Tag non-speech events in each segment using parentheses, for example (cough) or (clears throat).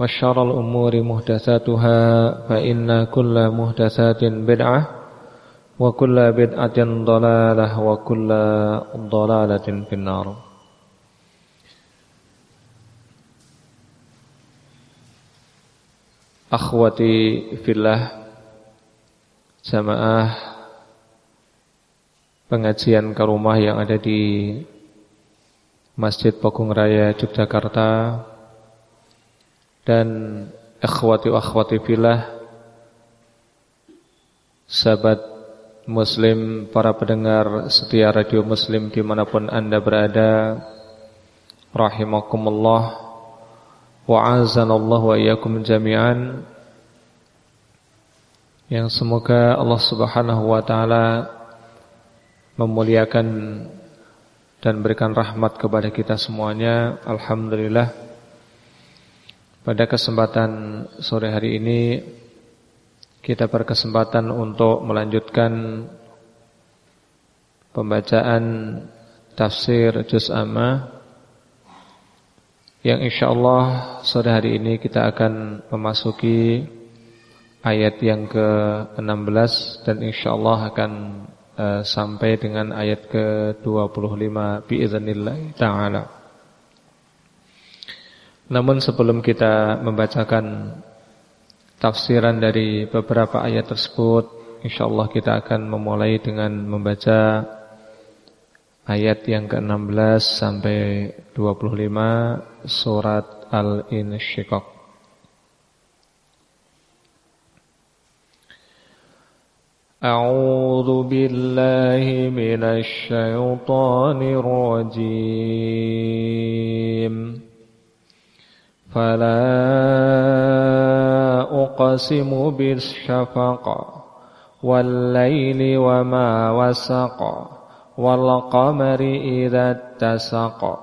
وشر الأمور محدثاتها فإن كل محدثات بدعة وكل بدعة ضلالة وكل ضلالة في النار Akhwati fillah Jamaah Pengajian ke rumah yang ada di Masjid Pogung Raya Yogyakarta dan akhwati akhwati filah sahabat muslim para pendengar setia radio muslim di mana pun anda berada rahimakumullah wa azanallah wa jami'an. Yang semoga Allah Subhanahu wa taala memuliakan dan berikan rahmat kepada kita semuanya. Alhamdulillah pada kesempatan sore hari ini kita berkesempatan untuk melanjutkan pembacaan tafsir juz amma yang insyaallah sore hari ini kita akan memasuki ayat yang ke-16 dan insyaallah akan uh, sampai dengan ayat ke-25 biiznillah taala. Namun sebelum kita membacakan tafsiran dari beberapa ayat tersebut, insyaallah kita akan memulai dengan membaca ayat yang ke-16 sampai 25 surat Al-Insyiqaq. أعوذ بالله من الشيطان الرجيم فلا أقسم بالشفق والليل وما وسق والقمر إذا اتسق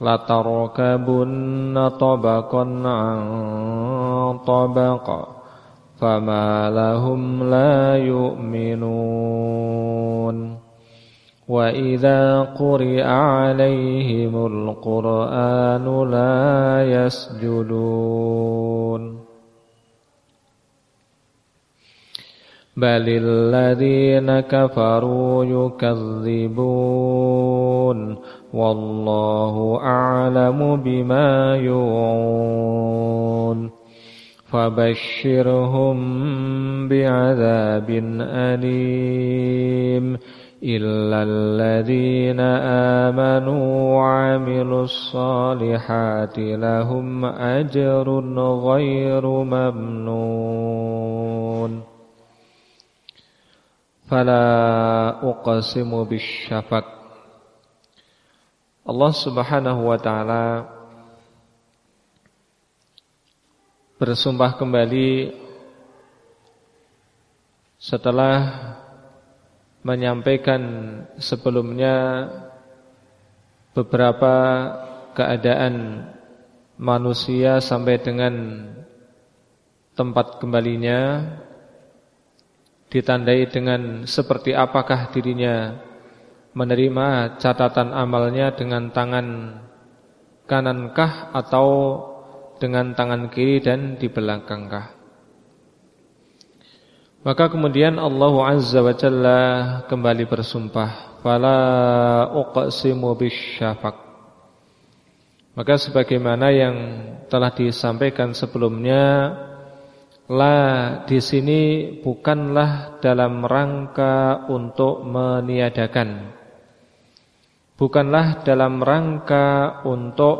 لتركبن طبقا عن طبق فما لهم لا يؤمنون وإذا قرئ عليهم القرآن لا يسجدون بل الذين كفروا يكذبون والله أعلم بما يوعون فبشرهم بعذاب أليم إلا الذين آمنوا وعملوا الصالحات لهم أجر غير ممنون فلا أقسم بالشفق Allah subhanahu wa ta'ala Bersumpah kembali Setelah menyampaikan sebelumnya beberapa keadaan manusia sampai dengan tempat kembalinya ditandai dengan seperti apakah dirinya menerima catatan amalnya dengan tangan kanankah atau dengan tangan kiri dan di belakangkah. Maka kemudian Allah Azza wa Jalla kembali bersumpah, "Fala uqsimu bisyafaq." Maka sebagaimana yang telah disampaikan sebelumnya, la di sini bukanlah dalam rangka untuk meniadakan. Bukanlah dalam rangka untuk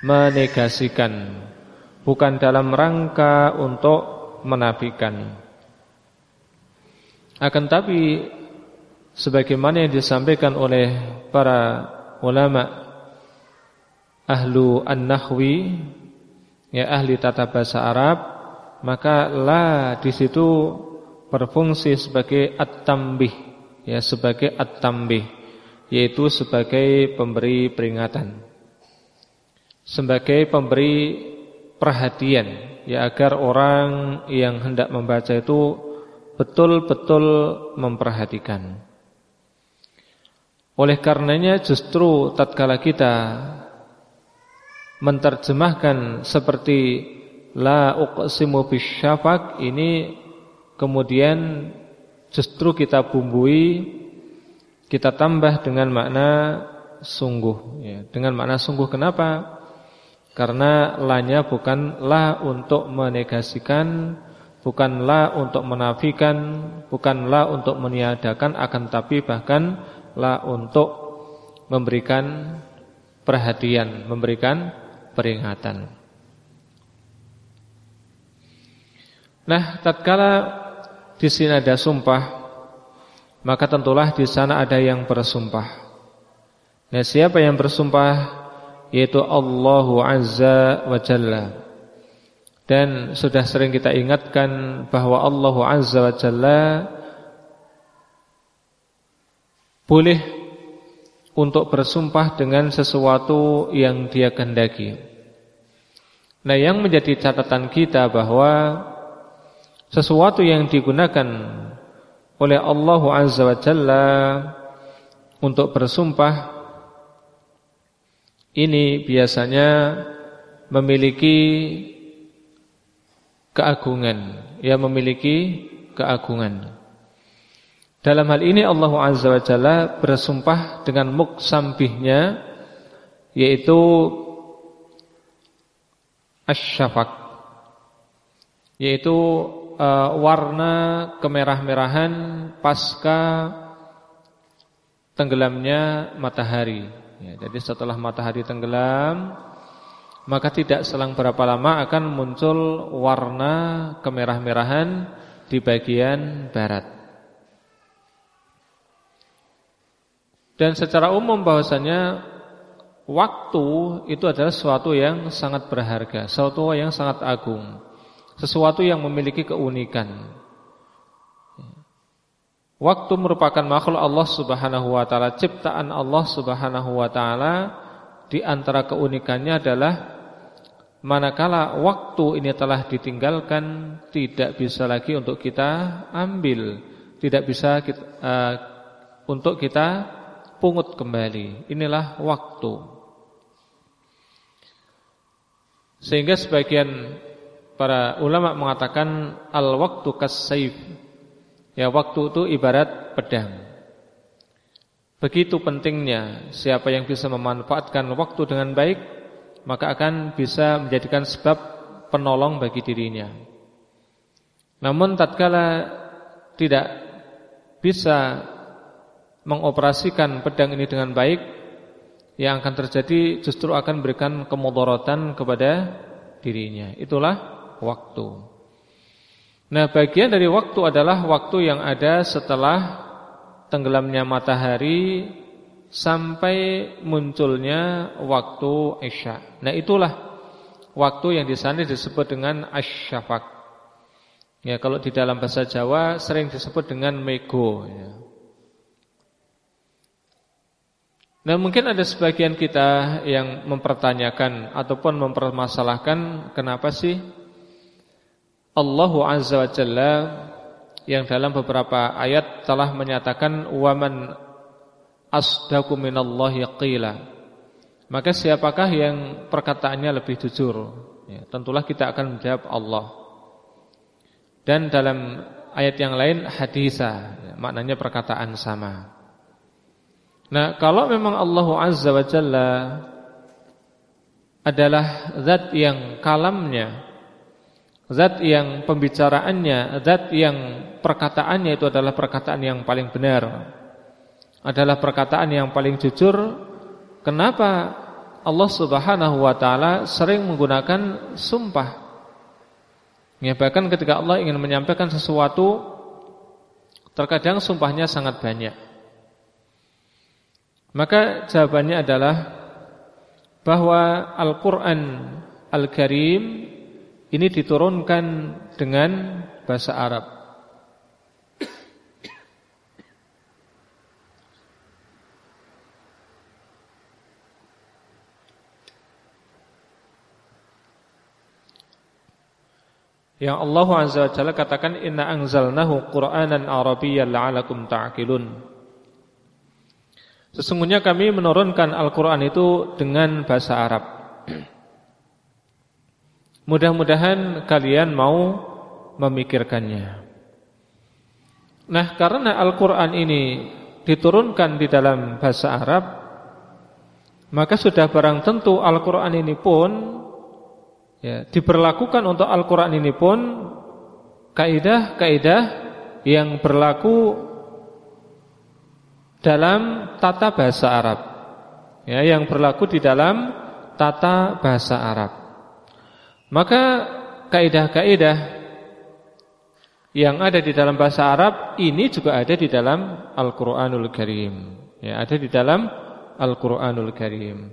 menegasikan. Bukan dalam rangka untuk menafikan. Akan tapi sebagaimana yang disampaikan oleh para ulama ahlu an-nahwi ya ahli tata bahasa Arab, maka la di situ berfungsi sebagai at-tambih ya sebagai at-tambih yaitu sebagai pemberi peringatan sebagai pemberi perhatian ya agar orang yang hendak membaca itu betul-betul memperhatikan. Oleh karenanya justru tatkala kita menerjemahkan seperti la uqsimu bisyafaq ini kemudian justru kita bumbui kita tambah dengan makna sungguh ya. Dengan makna sungguh kenapa? Karena lanya bukan la untuk menegasikan Bukan la untuk menafikan Bukan la untuk meniadakan Akan tapi bahkan la untuk memberikan perhatian Memberikan peringatan. Nah tatkala di sini ada sumpah Maka tentulah di sana ada yang bersumpah. Nah siapa yang bersumpah yaitu Allah Azza wa Jalla. Dan sudah sering kita ingatkan bahwa Allah Azza wa Jalla boleh untuk bersumpah dengan sesuatu yang dia kehendaki. Nah, yang menjadi catatan kita bahwa sesuatu yang digunakan oleh Allah Azza wa Jalla untuk bersumpah ini biasanya memiliki keagungan, ya memiliki keagungan. Dalam hal ini Allah Azza wa Jalla bersumpah dengan muksambihnya yaitu asyafaq yaitu uh, warna kemerah-merahan pasca tenggelamnya matahari Ya, jadi setelah matahari tenggelam, maka tidak selang berapa lama akan muncul warna kemerah-merahan di bagian barat. Dan secara umum bahwasanya waktu itu adalah sesuatu yang sangat berharga, sesuatu yang sangat agung, sesuatu yang memiliki keunikan. Waktu merupakan makhluk Allah Subhanahu wa taala, ciptaan Allah Subhanahu wa taala. Di antara keunikannya adalah manakala waktu ini telah ditinggalkan tidak bisa lagi untuk kita ambil, tidak bisa kita, uh, untuk kita pungut kembali. Inilah waktu. Sehingga sebagian para ulama mengatakan al-waktu kas-saif Ya waktu itu ibarat pedang. Begitu pentingnya Siapa yang bisa memanfaatkan waktu dengan baik Maka akan bisa menjadikan sebab penolong bagi dirinya. Namun tatkala tidak bisa mengoperasikan pedang ini dengan baik Yang akan terjadi justru akan memberikan kemudorotan kepada dirinya. Itulah waktu Nah, bagian dari waktu adalah waktu yang ada setelah tenggelamnya matahari sampai munculnya waktu Isya. Nah, itulah waktu yang di sana disebut dengan asyafaq. Ya, kalau di dalam bahasa Jawa sering disebut dengan mego ya. Nah, mungkin ada sebagian kita yang mempertanyakan ataupun mempermasalahkan kenapa sih Allah Azza wa Jalla yang dalam beberapa ayat telah menyatakan waman asdaqu minallahi qila. Maka siapakah yang perkataannya lebih jujur? Ya, tentulah kita akan menjawab Allah. Dan dalam ayat yang lain hadisa, ya, maknanya perkataan sama. Nah, kalau memang Allah Azza wa Jalla adalah zat yang kalamnya Zat yang pembicaraannya, zat yang perkataannya itu adalah perkataan yang paling benar. Adalah perkataan yang paling jujur. Kenapa Allah Subhanahu wa taala sering menggunakan sumpah? Ya, bahkan ketika Allah ingin menyampaikan sesuatu terkadang sumpahnya sangat banyak. Maka jawabannya adalah bahwa Al-Qur'an Al-Karim ini diturunkan dengan bahasa Arab. Yang Allah Azza wa Jalla katakan inna anzalnahu Qur'anan Arabiyyan la'alakum ta'qilun. Sesungguhnya kami menurunkan Al-Qur'an itu dengan bahasa Arab. Mudah-mudahan kalian mau memikirkannya. Nah, karena Al-Qur'an ini diturunkan di dalam bahasa Arab, maka sudah barang tentu Al-Qur'an ini pun ya, diberlakukan untuk Al-Qur'an ini pun kaidah-kaidah yang berlaku dalam tata bahasa Arab. Ya, yang berlaku di dalam tata bahasa Arab. Maka kaidah-kaidah yang ada di dalam bahasa Arab ini juga ada di dalam Al-Qur'anul Karim. Ya, ada di dalam Al-Qur'anul Karim.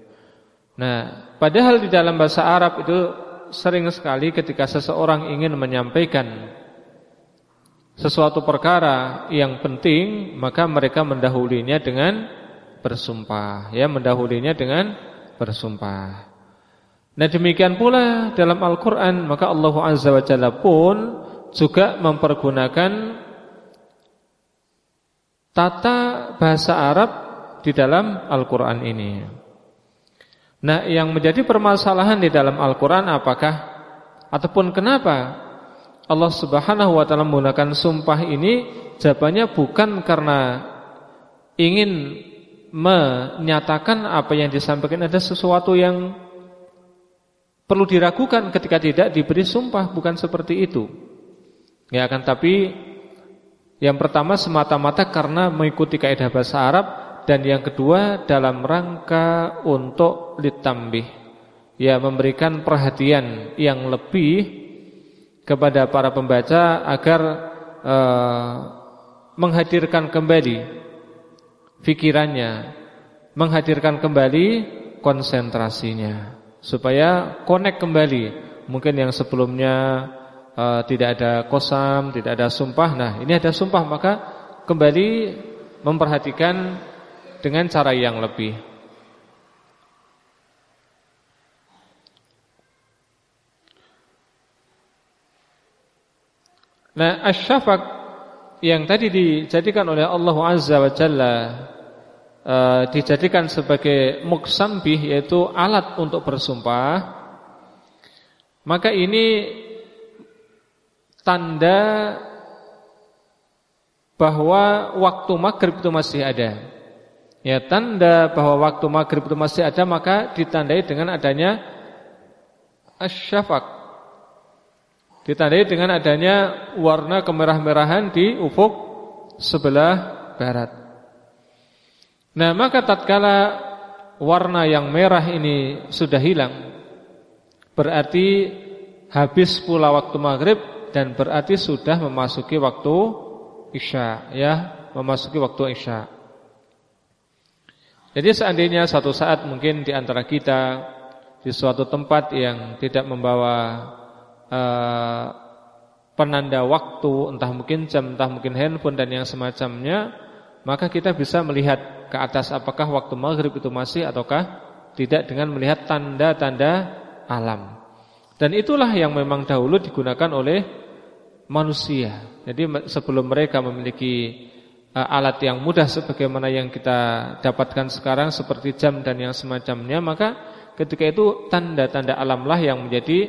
Nah, padahal di dalam bahasa Arab itu sering sekali ketika seseorang ingin menyampaikan sesuatu perkara yang penting, maka mereka mendahulinya dengan bersumpah, ya, mendahulinya dengan bersumpah. Nah demikian pula dalam Al-Quran Maka Allah Azza wa Jalla pun Juga mempergunakan Tata bahasa Arab Di dalam Al-Quran ini. Nah yang menjadi permasalahan di dalam Al-Quran Apakah Ataupun kenapa Allah subhanahu wa ta'ala menggunakan sumpah ini Jawabannya bukan karena Ingin Menyatakan apa yang disampaikan Ada sesuatu yang perlu diragukan ketika tidak diberi sumpah bukan seperti itu. Ya kan tapi yang pertama semata-mata karena mengikuti kaidah bahasa Arab dan yang kedua dalam rangka untuk ditambih ya memberikan perhatian yang lebih kepada para pembaca agar uh, menghadirkan kembali pikirannya, menghadirkan kembali konsentrasinya supaya connect kembali. Mungkin yang sebelumnya uh, tidak ada kosam, tidak ada sumpah. Nah, ini ada sumpah maka kembali memperhatikan dengan cara yang lebih. Nah, asyafaq yang tadi dijadikan oleh Allah Azza wa Jalla e, dijadikan sebagai muksambih yaitu alat untuk bersumpah maka ini tanda bahwa waktu maghrib itu masih ada. Ya tanda bahwa waktu maghrib itu masih ada maka ditandai dengan adanya asyafaq ditandai dengan adanya warna kemerah-merahan di ufuk sebelah barat Nah maka tatkala warna yang merah ini sudah hilang Berarti habis pula waktu maghrib dan berarti sudah memasuki waktu Isya ya, memasuki waktu Isya. Jadi seandainya suatu saat mungkin di antara kita di suatu tempat yang tidak membawa uh, penanda waktu, entah mungkin jam, entah mungkin handphone dan yang semacamnya, maka kita bisa melihat ke atas apakah waktu maghrib itu masih ataukah tidak dengan melihat tanda-tanda alam. Dan itulah yang memang dahulu digunakan oleh manusia. Jadi sebelum mereka memiliki uh, alat yang mudah sebagaimana yang kita dapatkan sekarang seperti jam dan yang semacamnya, maka ketika itu tanda-tanda alamlah yang menjadi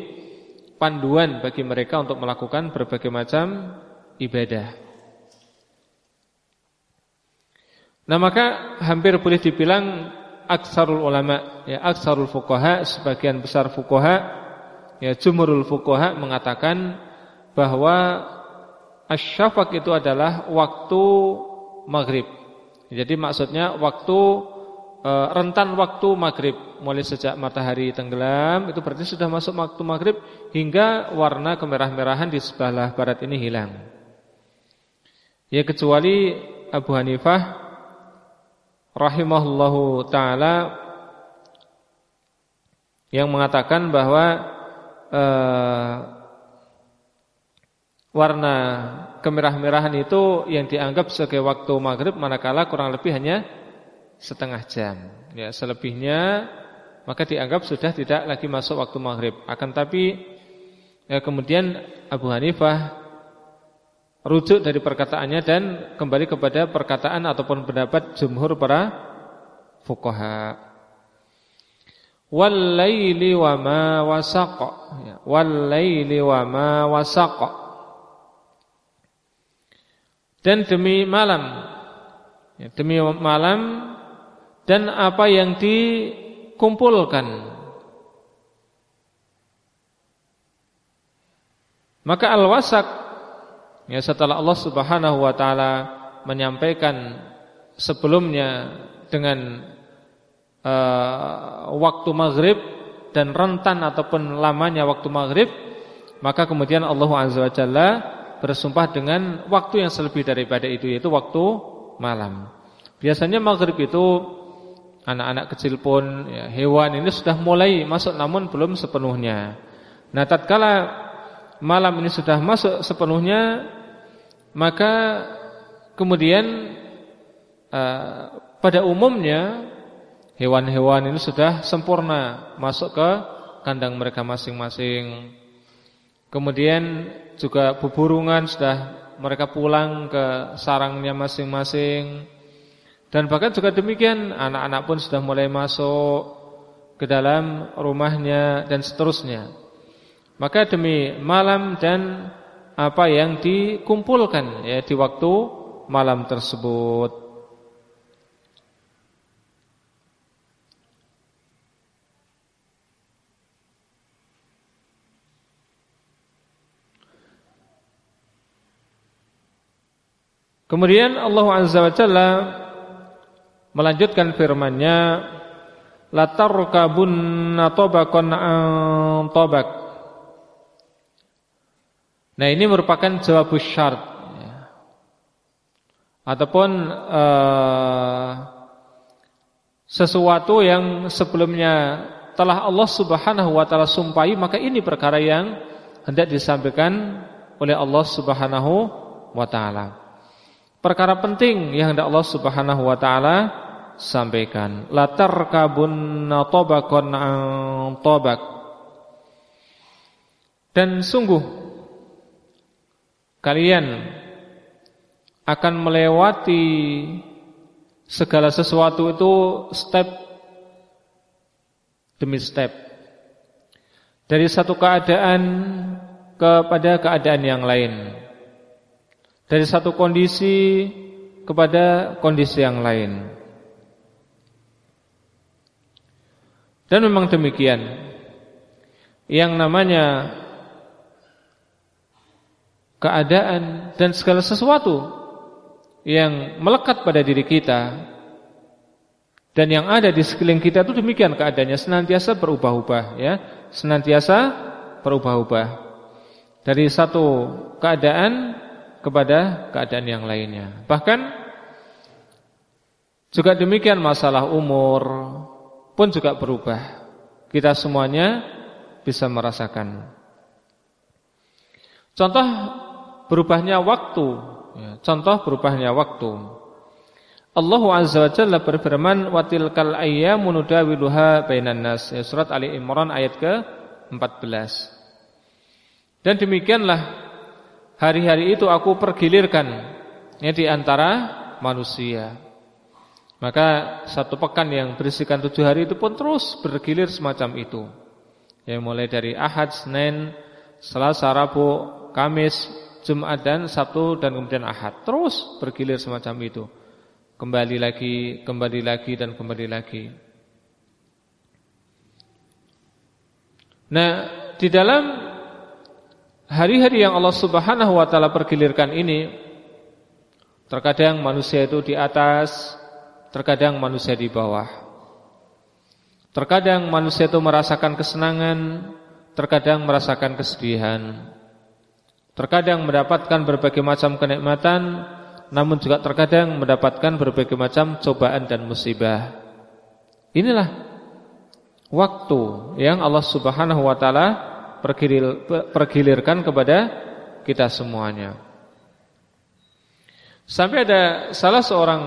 panduan bagi mereka untuk melakukan berbagai macam ibadah. Nah maka hampir boleh dibilang aksarul ulama ya aksarul fuqaha sebagian besar fuqaha ya jumhurul fuqaha mengatakan bahwa asyafaq itu adalah waktu maghrib. Jadi maksudnya waktu e, rentan waktu maghrib mulai sejak matahari tenggelam itu berarti sudah masuk waktu maghrib hingga warna kemerah-merahan di sebelah barat ini hilang. Ya kecuali Abu Hanifah rahimahullahu taala yang mengatakan bahwa e, warna kemerah-merahan itu yang dianggap sebagai waktu maghrib manakala kurang lebih hanya setengah jam. Ya, selebihnya maka dianggap sudah tidak lagi masuk waktu maghrib. Akan tapi ya, kemudian Abu Hanifah rujuk dari perkataannya dan kembali kepada perkataan ataupun pendapat jumhur para fuqaha. Wal laili wa ma wasaqa. Ya, wa ma wasaqa dan demi malam ya, demi malam dan apa yang dikumpulkan maka al-wasak ya setelah Allah Subhanahu wa taala menyampaikan sebelumnya dengan uh, waktu maghrib dan rentan ataupun lamanya waktu maghrib maka kemudian Allah Azza wa Jalla bersumpah dengan waktu yang selebih daripada itu yaitu waktu malam. Biasanya maghrib itu anak-anak kecil pun ya, hewan ini sudah mulai masuk namun belum sepenuhnya. Nah, tatkala malam ini sudah masuk sepenuhnya maka kemudian uh, pada umumnya hewan-hewan ini sudah sempurna masuk ke kandang mereka masing-masing. Kemudian juga beburungan sudah mereka pulang ke sarangnya masing-masing. Dan bahkan juga demikian anak-anak pun sudah mulai masuk ke dalam rumahnya dan seterusnya. Maka demi malam dan apa yang dikumpulkan ya di waktu malam tersebut. Kemudian Allah Azza wa Jalla melanjutkan firman-Nya la tarkabunna tabaqan an tabaq. Nah, ini merupakan jawab syarat ya. Ataupun uh, sesuatu yang sebelumnya telah Allah Subhanahu wa taala sumpahi, maka ini perkara yang hendak disampaikan oleh Allah Subhanahu wa taala perkara penting yang hendak Allah Subhanahu wa taala sampaikan. Latar kabun tabaqan tabaq. Dan sungguh kalian akan melewati segala sesuatu itu step demi step. Dari satu keadaan kepada keadaan yang lain dari satu kondisi kepada kondisi yang lain. Dan memang demikian. Yang namanya keadaan dan segala sesuatu yang melekat pada diri kita dan yang ada di sekeliling kita itu demikian keadaannya senantiasa berubah-ubah ya, senantiasa berubah-ubah. dari satu keadaan kepada keadaan yang lainnya. Bahkan juga demikian masalah umur pun juga berubah. Kita semuanya bisa merasakan. Contoh berubahnya waktu, ya, contoh berubahnya waktu. Allah Azza wa Jalla berfirman wa tilkal ayyamu nudawiluha bainan nas. Ya, surat Ali Imran ayat ke-14. Dan demikianlah hari-hari itu aku pergilirkan ya di antara manusia. Maka satu pekan yang berisikan tujuh hari itu pun terus bergilir semacam itu. Ya mulai dari Ahad, Senin, Selasa, Rabu, Kamis, Jumat dan Sabtu dan kemudian Ahad. Terus bergilir semacam itu. Kembali lagi, kembali lagi dan kembali lagi. Nah, di dalam hari-hari yang Allah Subhanahu wa taala pergilirkan ini terkadang manusia itu di atas, terkadang manusia di bawah. Terkadang manusia itu merasakan kesenangan, terkadang merasakan kesedihan. Terkadang mendapatkan berbagai macam kenikmatan, namun juga terkadang mendapatkan berbagai macam cobaan dan musibah. Inilah waktu yang Allah Subhanahu wa taala pergilir, pergilirkan kepada kita semuanya. Sampai ada salah seorang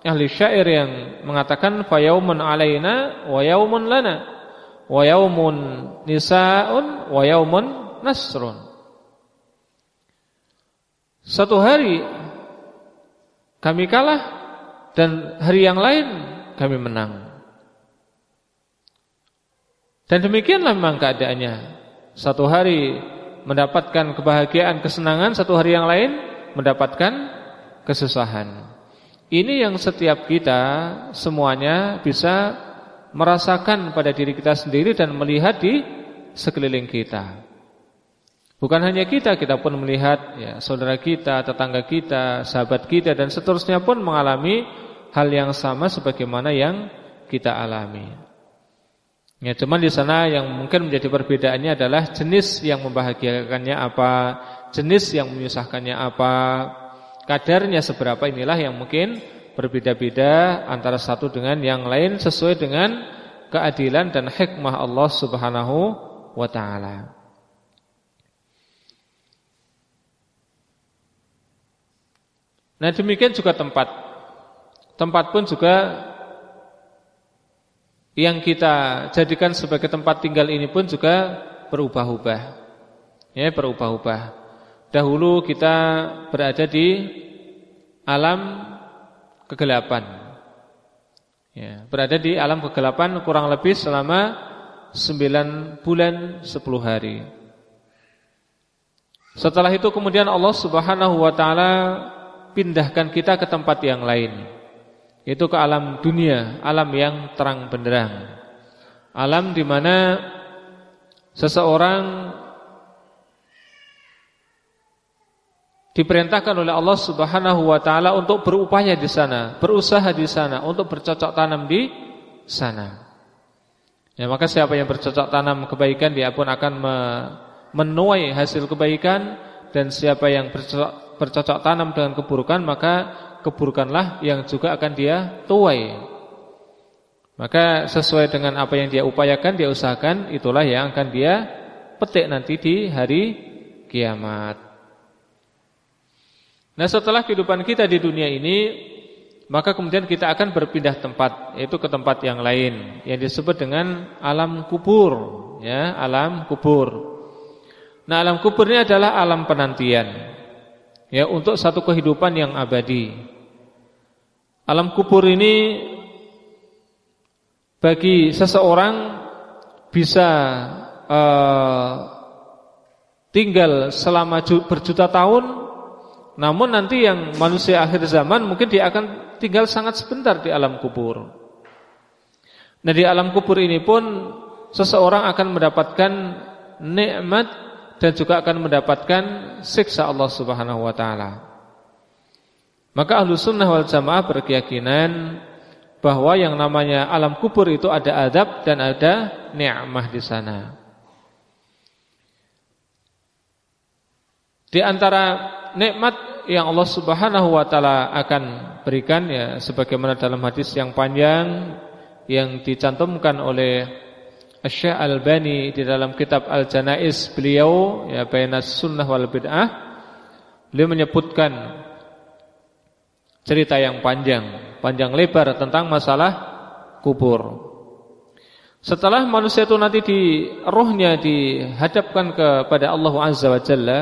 ahli syair yang mengatakan fayaumun alaina wa yaumun lana wa yaumun nisaun wa yaumun nasrun. Satu hari kami kalah dan hari yang lain kami menang. Dan demikianlah memang keadaannya. Satu hari mendapatkan kebahagiaan, kesenangan, satu hari yang lain mendapatkan kesusahan. Ini yang setiap kita semuanya bisa merasakan pada diri kita sendiri dan melihat di sekeliling kita. Bukan hanya kita, kita pun melihat ya, saudara kita, tetangga kita, sahabat kita dan seterusnya pun mengalami hal yang sama sebagaimana yang kita alami. Ya, cuman di sana yang mungkin menjadi perbedaannya adalah jenis yang membahagiakannya apa, jenis yang menyusahkannya apa, kadarnya seberapa inilah yang mungkin berbeda-beda antara satu dengan yang lain sesuai dengan keadilan dan hikmah Allah Subhanahu wa taala. Nah, demikian juga tempat. Tempat pun juga yang kita jadikan sebagai tempat tinggal ini pun juga berubah-ubah. Ya, berubah-ubah. Dahulu kita berada di alam kegelapan. Ya, berada di alam kegelapan kurang lebih selama 9 bulan 10 hari. Setelah itu kemudian Allah Subhanahu wa taala pindahkan kita ke tempat yang lain. Itu ke alam dunia, alam yang terang benderang. Alam di mana seseorang diperintahkan oleh Allah Subhanahu wa taala untuk berupaya di sana, berusaha di sana, untuk bercocok tanam di sana. Ya, maka siapa yang bercocok tanam kebaikan dia pun akan menuai hasil kebaikan dan siapa yang bercocok, bercocok tanam dengan keburukan maka keburukanlah yang juga akan dia tuai. Maka sesuai dengan apa yang dia upayakan, dia usahakan, itulah yang akan dia petik nanti di hari kiamat. Nah setelah kehidupan kita di dunia ini, maka kemudian kita akan berpindah tempat, yaitu ke tempat yang lain, yang disebut dengan alam kubur, ya, alam kubur. Nah alam kubur ini adalah alam penantian, ya, untuk satu kehidupan yang abadi. Alam kubur ini bagi seseorang bisa uh, tinggal selama berjuta tahun, namun nanti yang manusia akhir zaman mungkin dia akan tinggal sangat sebentar di alam kubur. Nah di alam kubur ini pun seseorang akan mendapatkan nikmat dan juga akan mendapatkan siksa Allah Subhanahu wa taala. Maka ahlu sunnah wal jamaah berkeyakinan bahwa yang namanya alam kubur itu ada adab dan ada ni'mah di sana. Di antara nikmat yang Allah Subhanahu wa taala akan berikan ya sebagaimana dalam hadis yang panjang yang dicantumkan oleh Syekh Al-Bani di dalam kitab Al-Janais beliau ya Bainas Sunnah wal Bid'ah beliau menyebutkan cerita yang panjang, panjang lebar tentang masalah kubur. Setelah manusia itu nanti di rohnya dihadapkan kepada Allah Azza wa Jalla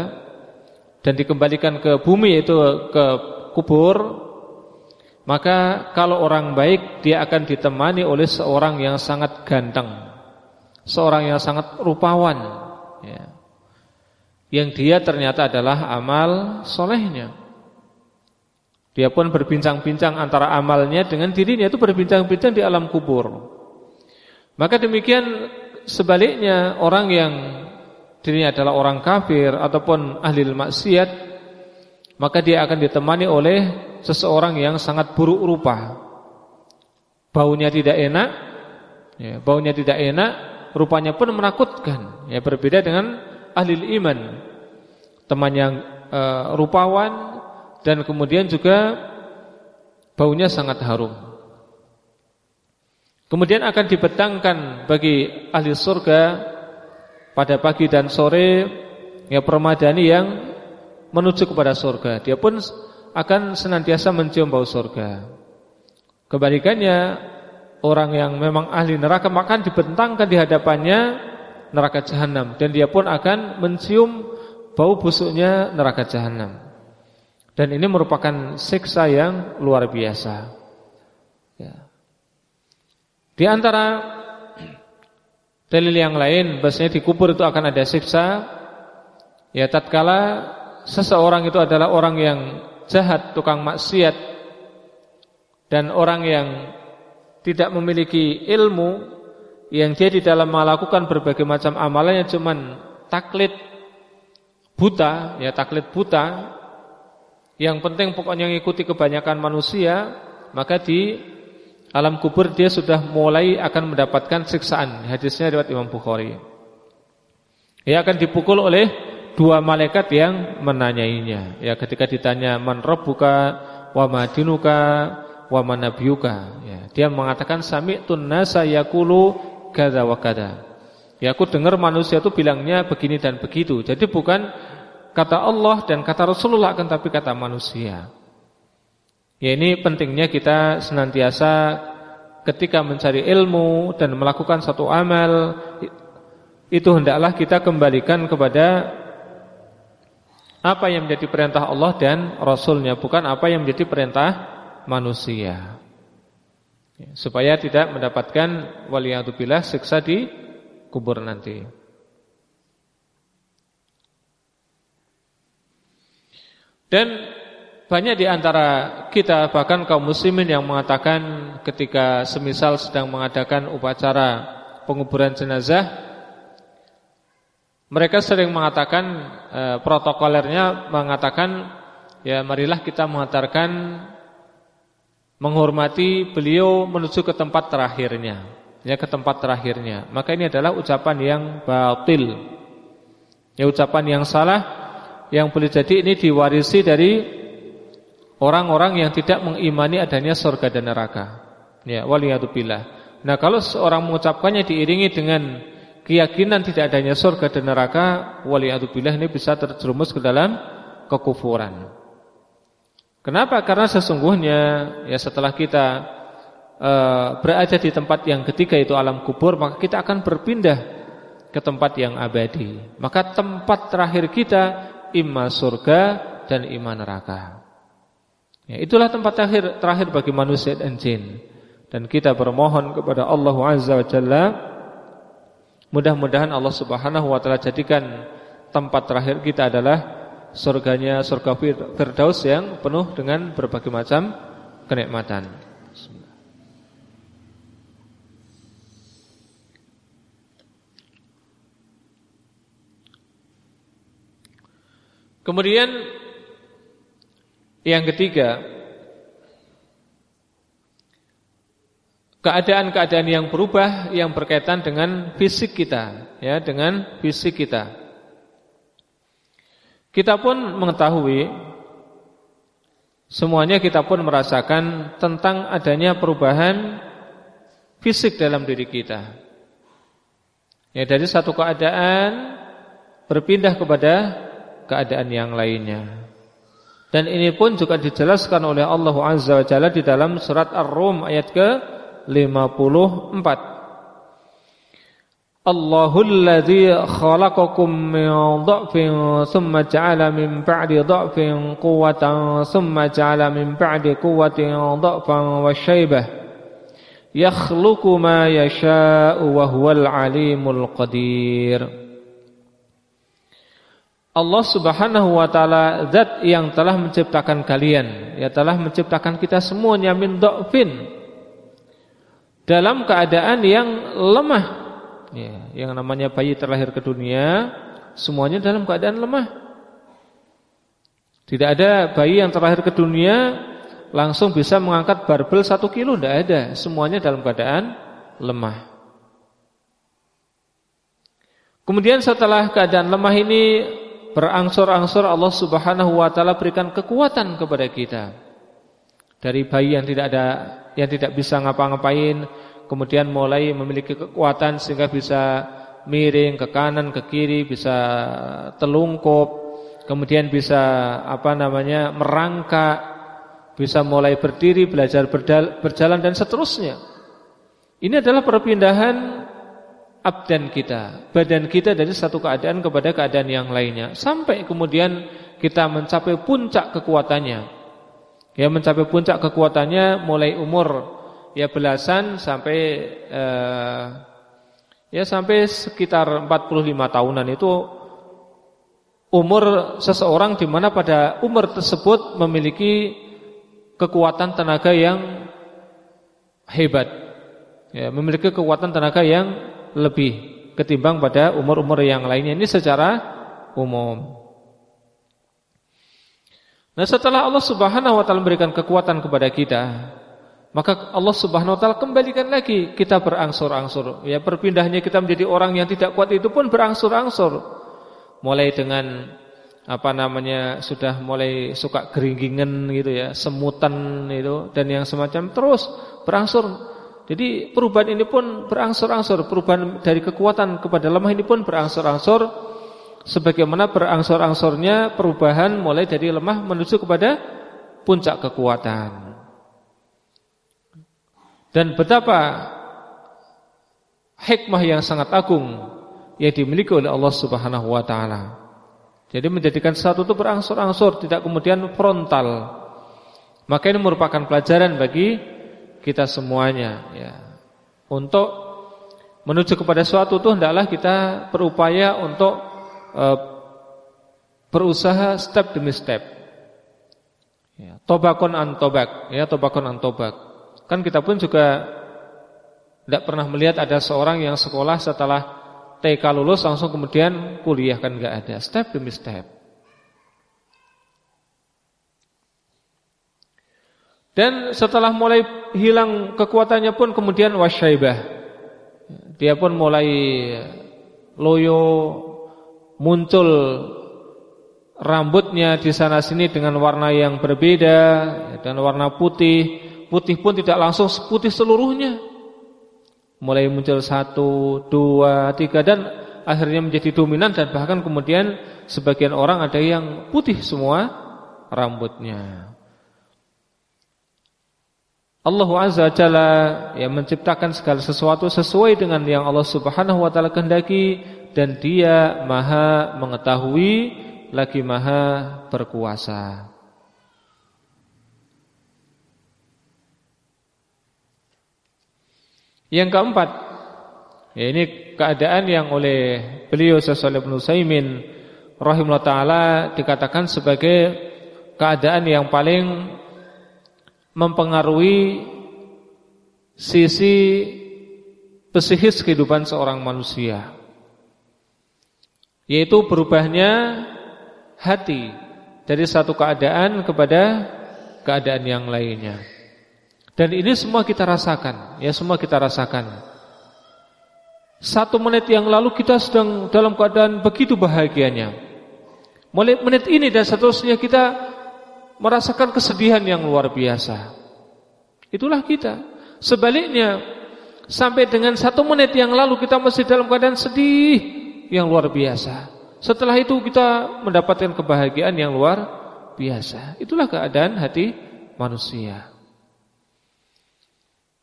dan dikembalikan ke bumi itu ke kubur, maka kalau orang baik dia akan ditemani oleh seorang yang sangat ganteng, seorang yang sangat rupawan, ya. yang dia ternyata adalah amal solehnya. Dia pun berbincang-bincang antara amalnya dengan dirinya itu berbincang-bincang di alam kubur. Maka demikian sebaliknya orang yang dirinya adalah orang kafir ataupun ahli maksiat maka dia akan ditemani oleh seseorang yang sangat buruk rupa. Baunya tidak enak, ya, baunya tidak enak, rupanya pun menakutkan. Ya berbeda dengan ahli iman. Teman yang uh, rupawan dan kemudian juga baunya sangat harum. Kemudian akan dibetangkan bagi ahli surga pada pagi dan sore ya permadani yang menuju kepada surga. Dia pun akan senantiasa mencium bau surga. Kebalikannya orang yang memang ahli neraka maka dibentangkan di hadapannya neraka jahanam dan dia pun akan mencium bau busuknya neraka jahanam. Dan ini merupakan siksa yang luar biasa. Ya. Di antara dalil yang lain bahasanya di kubur itu akan ada siksa ya tatkala seseorang itu adalah orang yang jahat, tukang maksiat dan orang yang tidak memiliki ilmu yang dia di dalam melakukan berbagai macam amalan yang cuman taklid buta, ya taklid buta. Yang penting pokoknya mengikuti kebanyakan manusia, maka di alam kubur dia sudah mulai akan mendapatkan siksaan. Hadisnya riwayat Imam Bukhari. Ia akan dipukul oleh dua malaikat yang menanyainya. Ya ketika ditanya man rabbuka wa madinuka wa manabiyuka. Ya, dia mengatakan sami'tun nasa yaqulu kadza wa kadza. Ya aku dengar manusia itu bilangnya begini dan begitu. Jadi bukan kata Allah dan kata Rasulullah akan tapi kata manusia. Ya ini pentingnya kita senantiasa ketika mencari ilmu dan melakukan satu amal itu hendaklah kita kembalikan kepada apa yang menjadi perintah Allah dan Rasulnya bukan apa yang menjadi perintah manusia. Ya, supaya tidak mendapatkan waliyatubillah siksa di kubur nanti. Dan banyak di antara kita bahkan kaum muslimin yang mengatakan ketika semisal sedang mengadakan upacara penguburan jenazah mereka sering mengatakan e, protokolernya mengatakan ya marilah kita mengantarkan menghormati beliau menuju ke tempat terakhirnya ya ke tempat terakhirnya maka ini adalah ucapan yang batil ya ucapan yang salah yang boleh jadi ini diwarisi dari orang-orang yang tidak mengimani adanya surga dan neraka. Ya, waliyadzubillah. Nah, kalau seorang mengucapkannya diiringi dengan keyakinan tidak adanya surga dan neraka, waliyadzubillah ini bisa terjerumus ke dalam kekufuran. Kenapa? Karena sesungguhnya ya setelah kita uh, berada di tempat yang ketiga itu alam kubur, maka kita akan berpindah ke tempat yang abadi. Maka tempat terakhir kita imma surga dan imma neraka. Ya, itulah tempat terakhir terakhir bagi manusia dan jin. Dan kita bermohon kepada Allah Azza wa Jalla mudah-mudahan Allah Subhanahu wa taala jadikan tempat terakhir kita adalah surganya surga Firdaus yang penuh dengan berbagai macam kenikmatan. Kemudian yang ketiga, keadaan-keadaan yang berubah yang berkaitan dengan fisik kita, ya, dengan fisik kita. Kita pun mengetahui semuanya kita pun merasakan tentang adanya perubahan fisik dalam diri kita. Ya dari satu keadaan berpindah kepada keadaan yang lainnya. Dan ini pun juga dijelaskan oleh Allah Azza wa Jalla di dalam surat Ar-Rum ayat ke-54. Allahul ladzi khalaqakum min dha'fin thumma ja'ala min ba'di dha'fin quwwatan thumma ja'ala min ba'di quwwatin dha'fan wa shaybah. Yakhluqu ma yasha'u wa huwal alimul qadir. Allah Subhanahu wa taala zat yang telah menciptakan kalian. Ya telah menciptakan kita semuanya min dha'fin. Dalam keadaan yang lemah ya, yang namanya bayi terlahir ke dunia semuanya dalam keadaan lemah. Tidak ada bayi yang terlahir ke dunia langsung bisa mengangkat barbel satu kilo, tidak ada. Semuanya dalam keadaan lemah. Kemudian setelah keadaan lemah ini berangsur-angsur Allah Subhanahu wa taala berikan kekuatan kepada kita. Dari bayi yang tidak ada yang tidak bisa ngapa-ngapain kemudian mulai memiliki kekuatan sehingga bisa miring ke kanan ke kiri bisa telungkup kemudian bisa apa namanya merangkak bisa mulai berdiri belajar berjalan dan seterusnya. Ini adalah perpindahan abdan kita badan kita dari satu keadaan kepada keadaan yang lainnya. Sampai kemudian kita mencapai puncak kekuatannya. Ya mencapai puncak kekuatannya mulai umur ya belasan sampai eh, ya sampai sekitar 45 tahunan itu umur seseorang di mana pada umur tersebut memiliki kekuatan tenaga yang hebat. Ya, memiliki kekuatan tenaga yang lebih ketimbang pada umur-umur yang lainnya ini secara umum. Nah, setelah Allah Subhanahu wa taala memberikan kekuatan kepada kita, maka Allah Subhanahu wa taala kembalikan lagi kita berangsur-angsur. Ya, perpindahnya kita menjadi orang yang tidak kuat itu pun berangsur-angsur. Mulai dengan apa namanya sudah mulai suka geringgingan gitu ya, semutan itu dan yang semacam terus berangsur. Jadi perubahan ini pun berangsur-angsur, perubahan dari kekuatan kepada lemah ini pun berangsur-angsur sebagaimana berangsur-angsurnya perubahan mulai dari lemah menuju kepada puncak kekuatan. Dan betapa hikmah yang sangat agung yang dimiliki oleh Allah Subhanahu wa taala. Jadi menjadikan satu itu berangsur-angsur, tidak kemudian frontal. Maka ini merupakan pelajaran bagi kita semuanya ya. Untuk menuju kepada suatu itu hendaklah kita berupaya untuk uh, berusaha step demi step. Ya, tobakon an tobak, ya tobakon an tobak. Kan kita pun juga tidak pernah melihat ada seorang yang sekolah setelah TK lulus langsung kemudian kuliah kan nggak ada, step demi step. Dan setelah mulai hilang kekuatannya pun kemudian wasyaibah. Dia pun mulai loyo muncul rambutnya di sana sini dengan warna yang berbeda dan warna putih putih pun tidak langsung putih seluruhnya. Mulai muncul satu, dua, tiga dan akhirnya menjadi dominan dan bahkan kemudian sebagian orang ada yang putih semua rambutnya. Allah Azza Jalla yang menciptakan segala sesuatu sesuai dengan yang Allah Subhanahu wa taala kehendaki dan Dia Maha mengetahui lagi Maha berkuasa. Yang keempat, ya ini keadaan yang oleh beliau Syaikh Ibnu Saimin rahimahullah taala dikatakan sebagai keadaan yang paling mempengaruhi sisi psikis kehidupan seorang manusia yaitu berubahnya hati dari satu keadaan kepada keadaan yang lainnya. Dan ini semua kita rasakan, ya semua kita rasakan. Satu menit yang lalu kita sedang dalam keadaan begitu bahagianya. Mulai menit ini dan seterusnya kita merasakan kesedihan yang luar biasa. Itulah kita. Sebaliknya, sampai dengan satu menit yang lalu kita masih dalam keadaan sedih yang luar biasa. Setelah itu kita mendapatkan kebahagiaan yang luar biasa. Itulah keadaan hati manusia.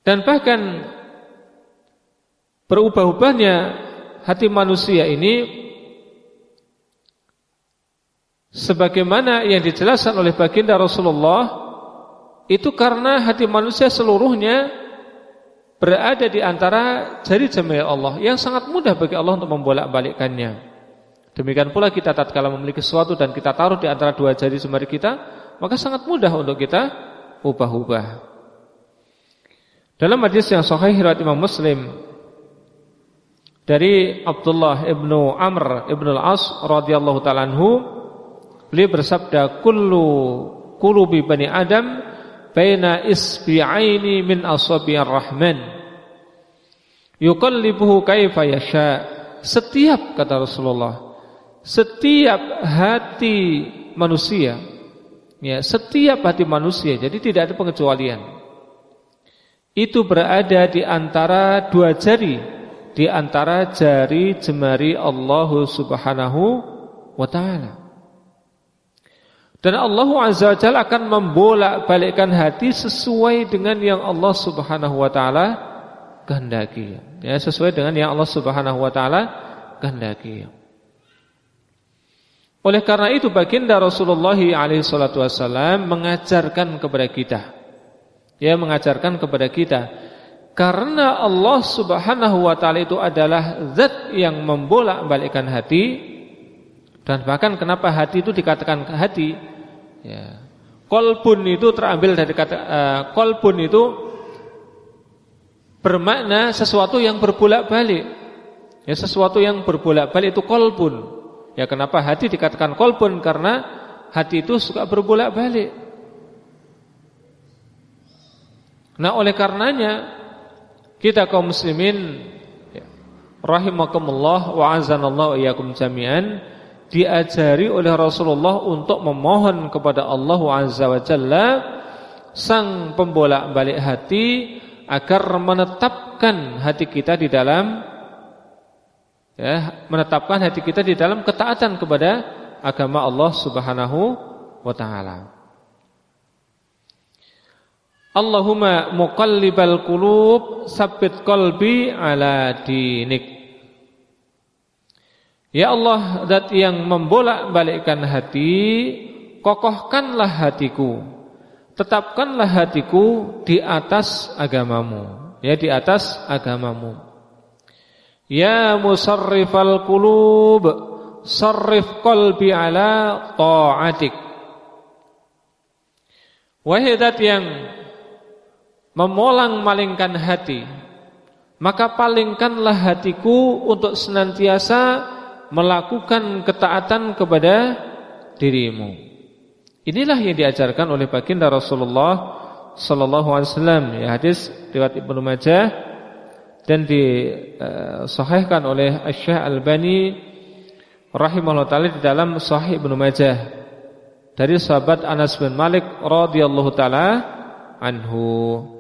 Dan bahkan berubah-ubahnya hati manusia ini sebagaimana yang dijelaskan oleh baginda Rasulullah itu karena hati manusia seluruhnya berada di antara jari jemari Allah yang sangat mudah bagi Allah untuk membolak-balikkannya. Demikian pula kita tatkala memiliki sesuatu dan kita taruh di antara dua jari jemari kita, maka sangat mudah untuk kita ubah-ubah. Dalam hadis yang sahih riwayat Imam Muslim dari Abdullah ibnu Amr ibnu Al-As radhiyallahu taala anhu beliau bersabda kullu qulubi bani Adam baina isbi'aini min asabi'ir rahman. Yuqallibuhu kaifa yasha. Setiap kata Rasulullah setiap hati manusia ya setiap hati manusia jadi tidak ada pengecualian itu berada di antara dua jari di antara jari jemari Allah Subhanahu wa taala. Dan Allah Azza wa Jalla akan membolak-balikkan hati sesuai dengan yang Allah Subhanahu wa taala kehendaki. Ya, sesuai dengan yang Allah Subhanahu wa taala kehendaki. Oleh karena itu baginda Rasulullah alaihi salatu wasallam mengajarkan kepada kita dia mengajarkan kepada kita karena Allah Subhanahu wa taala itu adalah zat yang membolak-balikkan hati dan bahkan kenapa hati itu dikatakan hati? Ya. Kolbun itu terambil dari kata uh, kolbun itu bermakna sesuatu yang berbolak-balik. Ya sesuatu yang berbolak-balik itu kolbun. Ya kenapa hati dikatakan kolbun? Karena hati itu suka berbolak-balik Nah oleh karenanya kita kaum muslimin ya, rahimakumullah wa azanallahu iyyakum jami'an diajari oleh Rasulullah untuk memohon kepada Allah Azza wa Jalla sang pembolak-balik hati agar menetapkan hati kita di dalam ya menetapkan hati kita di dalam ketaatan kepada agama Allah Subhanahu wa taala. Allahumma muqallibal qulub sabbit qalbi ala dinik. Ya Allah, zat yang membolak-balikkan hati, kokohkanlah hatiku. Tetapkanlah hatiku di atas agamamu, ya di atas agamamu. Ya musarrifal qulub, sarrif qalbi ala ta'atik. Wahai yang memolang-malingkan hati. Maka palingkanlah hatiku untuk senantiasa melakukan ketaatan kepada dirimu. Inilah yang diajarkan oleh baginda Rasulullah sallallahu alaihi wasallam. Ya hadis riwayat Ibnu Majah dan disahihkan oleh Asy-Syaikh Albani rahimahullah taala di dalam Sahih Ibnu Majah dari sahabat Anas bin Malik radhiyallahu taala anhu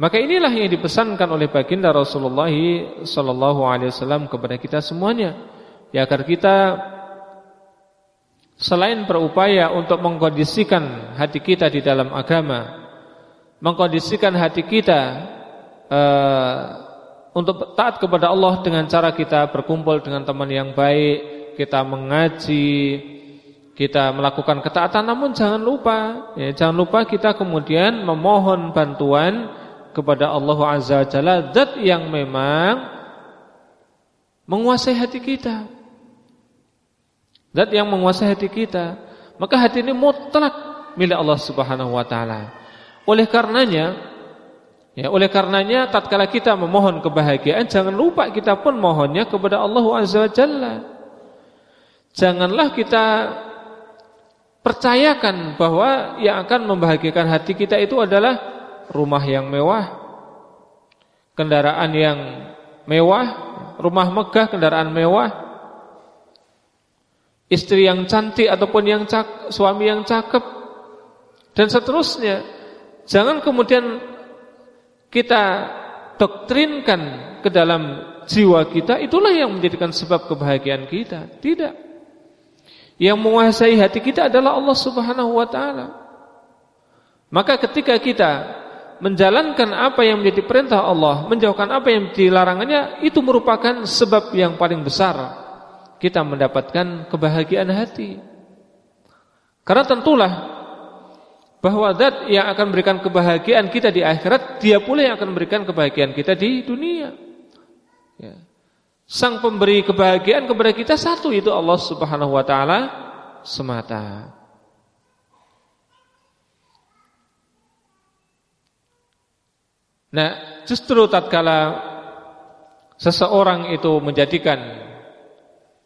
maka inilah yang dipesankan oleh baginda Rasulullah sallallahu alaihi wasallam kepada kita semuanya, ya agar kita selain berupaya untuk mengkondisikan hati kita di dalam agama, mengkondisikan hati kita uh, untuk taat kepada Allah dengan cara kita berkumpul dengan teman yang baik, kita mengaji, kita melakukan ketaatan. Namun jangan lupa ya, jangan lupa kita kemudian memohon bantuan kepada Allah Azza wa Jalla zat yang memang menguasai hati kita. Zat yang menguasai hati kita. Maka hati ini mutlak milik Allah Subhanahu wa taala. Oleh karenanya ya oleh karenanya tatkala kita memohon kebahagiaan jangan lupa kita pun mohonnya kepada Allah Azza wa Jalla. Janganlah kita percayakan bahwa yang akan membahagiakan hati kita itu adalah rumah yang mewah, kendaraan yang mewah, rumah megah, kendaraan mewah. istri yang cantik ataupun yang cak, suami yang cakep dan seterusnya. Jangan kemudian kita doktrinkan ke dalam jiwa kita itulah yang menjadikan sebab kebahagiaan kita. Tidak. Yang menguasai hati kita adalah Allah Subhanahu wa taala. Maka ketika kita menjalankan apa yang menjadi perintah Allah, menjauhkan apa yang dilarangannya, itu merupakan sebab yang paling besar kita mendapatkan kebahagiaan hati. Karena tentulah bahwa zat yang akan memberikan kebahagiaan kita di akhirat, dia pula yang akan memberikan kebahagiaan kita di dunia. Ya. Sang pemberi kebahagiaan kepada kita satu itu Allah Subhanahu wa taala semata. Nah, justru tatkala seseorang itu menjadikan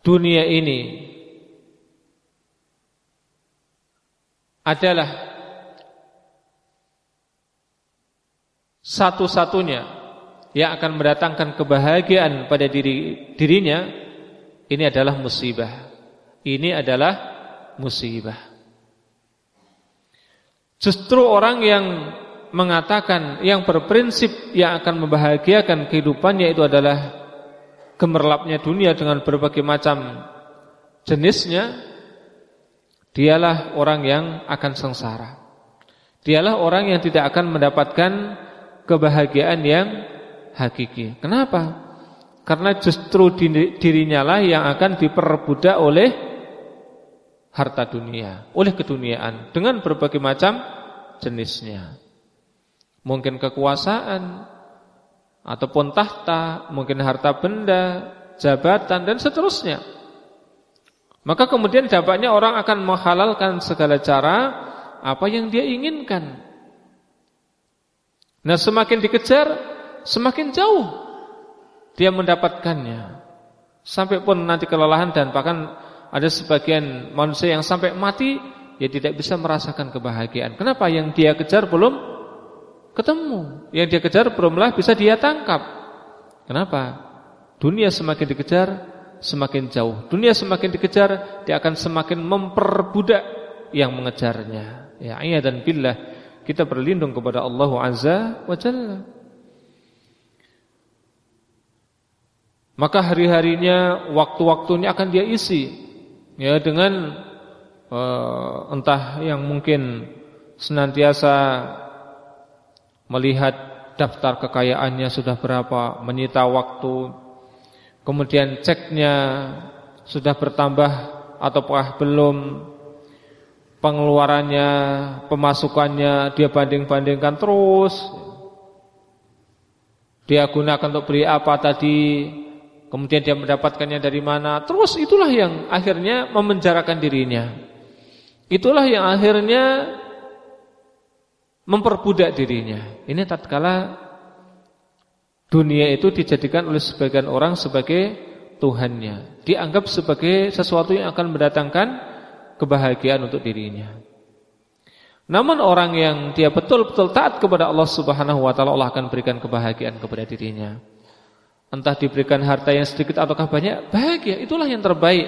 dunia ini adalah satu-satunya yang akan mendatangkan kebahagiaan pada diri dirinya ini adalah musibah. Ini adalah musibah. Justru orang yang mengatakan yang berprinsip yang akan membahagiakan kehidupannya itu adalah gemerlapnya dunia dengan berbagai macam jenisnya dialah orang yang akan sengsara. Dialah orang yang tidak akan mendapatkan kebahagiaan yang hakiki. Kenapa? karena justru dirinya lah yang akan diperbudak oleh harta dunia oleh keduniaan dengan berbagai macam jenisnya mungkin kekuasaan ataupun tahta, mungkin harta benda, jabatan dan seterusnya. Maka kemudian dampaknya orang akan menghalalkan segala cara apa yang dia inginkan. Nah, semakin dikejar, semakin jauh dia mendapatkannya. Sampai pun nanti kelelahan dan bahkan ada sebagian manusia yang sampai mati ya tidak bisa merasakan kebahagiaan. Kenapa? Yang dia kejar belum ketemu. Yang dia kejar belumlah bisa dia tangkap. Kenapa? Dunia semakin dikejar, semakin jauh. Dunia semakin dikejar, dia akan semakin memperbudak yang mengejarnya. Ya, iya dan billah kita berlindung kepada Allah Azza wa Jalla. Maka hari-harinya, waktu-waktunya akan dia isi ya dengan uh, entah yang mungkin senantiasa melihat daftar kekayaannya sudah berapa, menyita waktu, kemudian ceknya sudah bertambah ataukah belum, pengeluarannya, pemasukannya dia banding-bandingkan terus. Dia gunakan untuk beli apa tadi, kemudian dia mendapatkannya dari mana. Terus itulah yang akhirnya memenjarakan dirinya. Itulah yang akhirnya memperbudak dirinya. Ini tatkala dunia itu dijadikan oleh sebagian orang sebagai Tuhannya, dianggap sebagai sesuatu yang akan mendatangkan kebahagiaan untuk dirinya. Namun orang yang dia betul-betul taat kepada Allah Subhanahu wa taala Allah akan berikan kebahagiaan kepada dirinya. Entah diberikan harta yang sedikit ataukah banyak, bahagia itulah yang terbaik.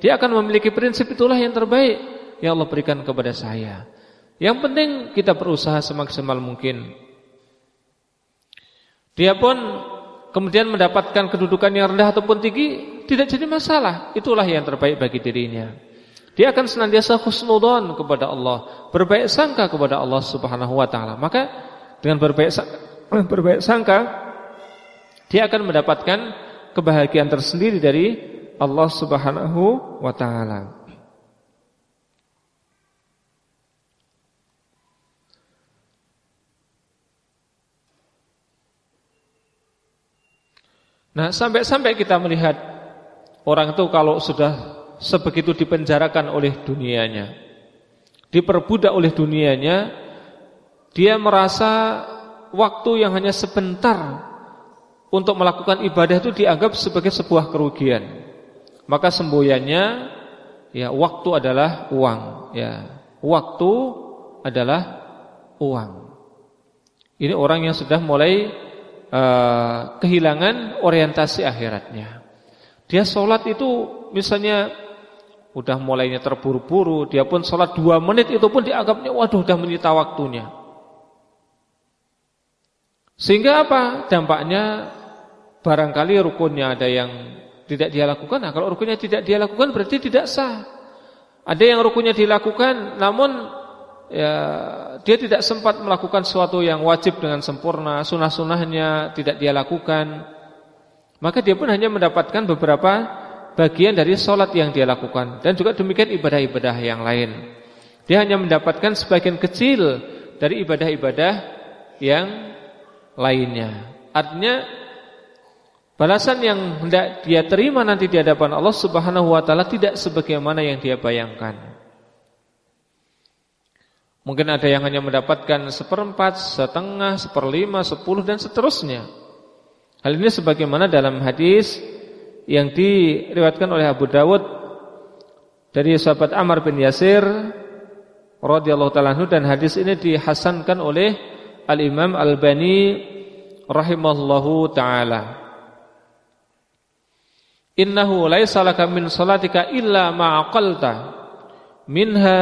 Dia akan memiliki prinsip itulah yang terbaik yang Allah berikan kepada saya. Yang penting kita berusaha semaksimal mungkin. Dia pun kemudian mendapatkan kedudukan yang rendah ataupun tinggi tidak jadi masalah. Itulah yang terbaik bagi dirinya. Dia akan senantiasa husnudon kepada Allah, berbaik sangka kepada Allah Subhanahu wa taala. Maka dengan berbaik sangka, (clears throat) berbaik sangka dia akan mendapatkan kebahagiaan tersendiri dari Allah Subhanahu wa taala. Nah sampai-sampai kita melihat Orang itu kalau sudah Sebegitu dipenjarakan oleh dunianya Diperbudak oleh dunianya Dia merasa Waktu yang hanya sebentar Untuk melakukan ibadah itu Dianggap sebagai sebuah kerugian. Maka semboyannya Ya waktu adalah uang Ya. Waktu adalah uang. Ini orang yang sudah mulai uh, kehilangan orientasi akhiratnya. Dia sholat itu misalnya udah mulainya terburu-buru, dia pun sholat dua menit itu pun dianggapnya waduh udah menyita waktunya. Sehingga apa? Dampaknya barangkali rukunnya ada yang tidak dia lakukan. Nah, kalau rukunnya tidak dia lakukan berarti tidak sah. Ada yang rukunnya dilakukan namun ya dia tidak sempat melakukan sesuatu yang wajib dengan sempurna, sunah-sunahnya tidak dia lakukan. Maka dia pun hanya mendapatkan beberapa bagian dari sholat yang dia lakukan. Dan juga demikian ibadah-ibadah yang lain. Dia hanya mendapatkan sebagian kecil dari ibadah-ibadah yang lainnya. Artinya balasan yang hendak dia terima nanti di hadapan Allah subhanahu wa ta'ala Tidak sebagaimana yang dia bayangkan Mungkin ada yang hanya mendapatkan seperempat, setengah, seperlima, sepuluh dan seterusnya Hal ini sebagaimana dalam hadis yang diriwayatkan oleh Abu Dawud dari sahabat Amr bin Yasir radhiyallahu taala dan hadis ini dihasankan oleh Al Imam Al Bani rahimallahu taala. Innahu laisa laka min salatika illa ma minha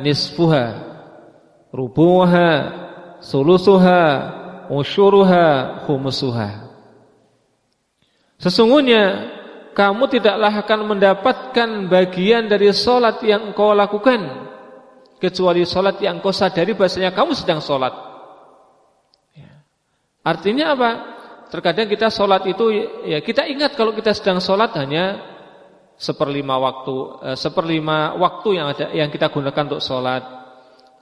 nisfuha rubuha sulusuha usyuruha khumusuha Sesungguhnya kamu tidaklah akan mendapatkan bagian dari solat yang engkau lakukan kecuali solat yang engkau sadari bahasanya kamu sedang solat. Ya. Artinya apa? Terkadang kita solat itu ya kita ingat kalau kita sedang solat hanya seperlima waktu eh, seperlima waktu yang ada yang kita gunakan untuk solat.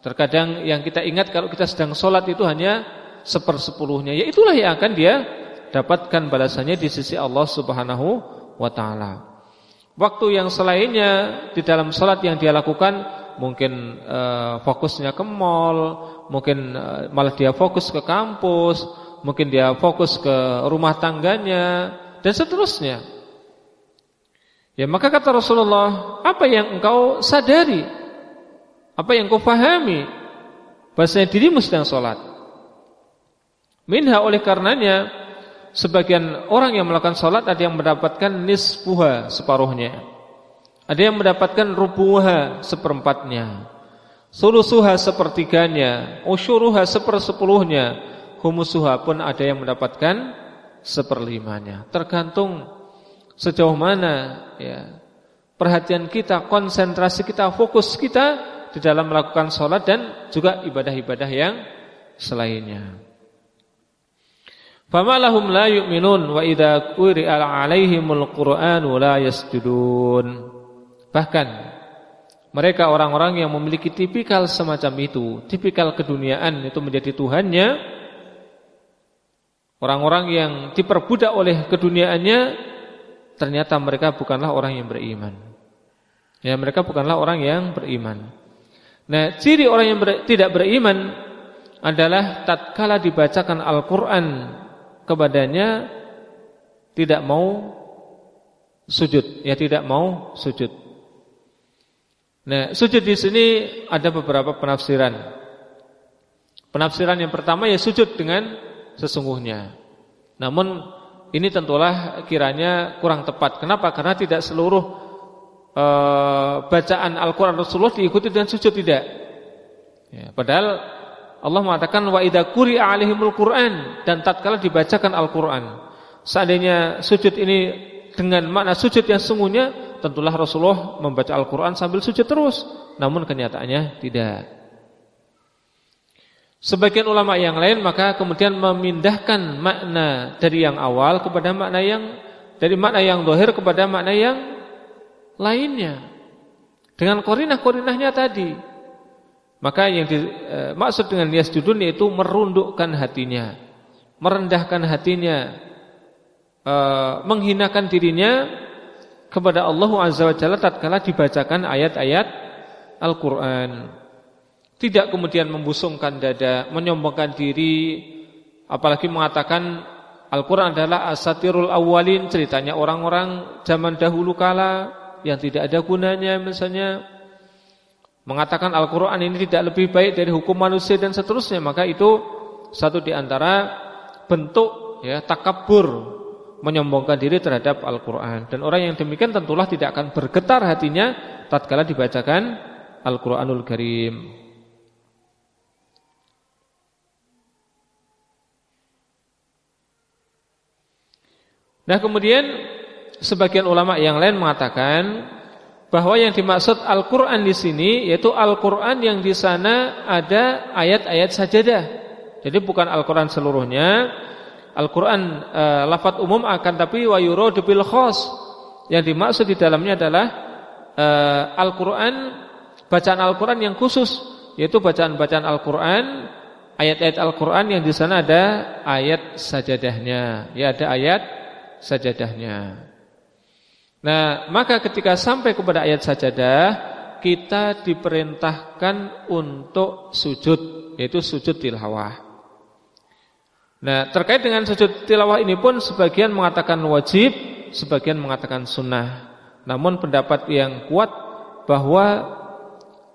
Terkadang yang kita ingat kalau kita sedang solat itu hanya sepersepuluhnya. Ya itulah yang akan dia dapatkan balasannya di sisi Allah Subhanahu wa taala. Waktu yang selainnya di dalam salat yang dia lakukan mungkin uh, fokusnya ke mall, mungkin uh, malah dia fokus ke kampus, mungkin dia fokus ke rumah tangganya dan seterusnya. Ya maka kata Rasulullah, apa yang engkau sadari? Apa yang engkau fahami? Bahasanya dirimu sedang sholat Minha oleh karenanya sebagian orang yang melakukan sholat ada yang mendapatkan nisfuha separuhnya. Ada yang mendapatkan rubuha seperempatnya. Sulusuha sepertiganya, usyuruha sepersepuluhnya, humusuha pun ada yang mendapatkan seperlimanya. Tergantung sejauh mana ya perhatian kita, konsentrasi kita, fokus kita di dalam melakukan sholat dan juga ibadah-ibadah yang selainnya. Fama lahum la yu'minun wa idza quri'a 'alaihimul qur'anu la yasjudun. Bahkan mereka orang-orang yang memiliki tipikal semacam itu, tipikal keduniaan itu menjadi tuhannya. Orang-orang yang diperbudak oleh keduniaannya ternyata mereka bukanlah orang yang beriman. Ya, mereka bukanlah orang yang beriman. Nah, ciri orang yang ber, tidak beriman adalah tatkala dibacakan Al-Qur'an kepadanya tidak mau sujud, ya tidak mau sujud. Nah, sujud di sini ada beberapa penafsiran. Penafsiran yang pertama ya sujud dengan sesungguhnya. Namun ini tentulah kiranya kurang tepat. Kenapa? Karena tidak seluruh bacaan Al-Qur'an Rasulullah diikuti dengan sujud tidak. Ya, padahal Allah mengatakan wa 'alaihimul Qur'an dan tatkala dibacakan Al-Qur'an. Seandainya sujud ini dengan makna sujud yang sungguhnya, tentulah Rasulullah membaca Al-Qur'an sambil sujud terus. Namun kenyataannya tidak. Sebagian ulama yang lain maka kemudian memindahkan makna dari yang awal kepada makna yang dari makna yang dohir kepada makna yang lainnya. Dengan korinah-korinahnya tadi. Maka yang dimaksud e, dengan yasjudun yaitu merundukkan hatinya, merendahkan hatinya, e, menghinakan dirinya kepada Allah Azza wa Jalla tatkala dibacakan ayat-ayat Al-Qur'an. Tidak kemudian membusungkan dada, menyombongkan diri, apalagi mengatakan Al-Qur'an adalah asatirul awalin, ceritanya orang-orang zaman dahulu kala yang tidak ada gunanya misalnya mengatakan Al-Quran ini tidak lebih baik dari hukum manusia dan seterusnya maka itu satu di antara bentuk ya takabur menyombongkan diri terhadap Al-Quran dan orang yang demikian tentulah tidak akan bergetar hatinya tatkala dibacakan Al-Qur'anul Karim. Nah, kemudian sebagian ulama yang lain mengatakan bahwa yang dimaksud Al-Qur'an di sini yaitu Al-Qur'an yang di sana ada ayat-ayat sajadah. Jadi bukan Al-Qur'an seluruhnya. Al-Qur'an e, lafaz umum akan tapi wa yuradu bil khas. Yang dimaksud di dalamnya adalah e, Al-Qur'an bacaan Al-Qur'an yang khusus yaitu bacaan-bacaan Al-Qur'an ayat-ayat Al-Qur'an yang di sana ada ayat sajadahnya. Ya ada ayat sajadahnya. Nah, maka ketika sampai kepada ayat sajadah, kita diperintahkan untuk sujud, yaitu sujud tilawah. Nah, terkait dengan sujud tilawah ini pun sebagian mengatakan wajib, sebagian mengatakan sunnah. Namun pendapat yang kuat bahwa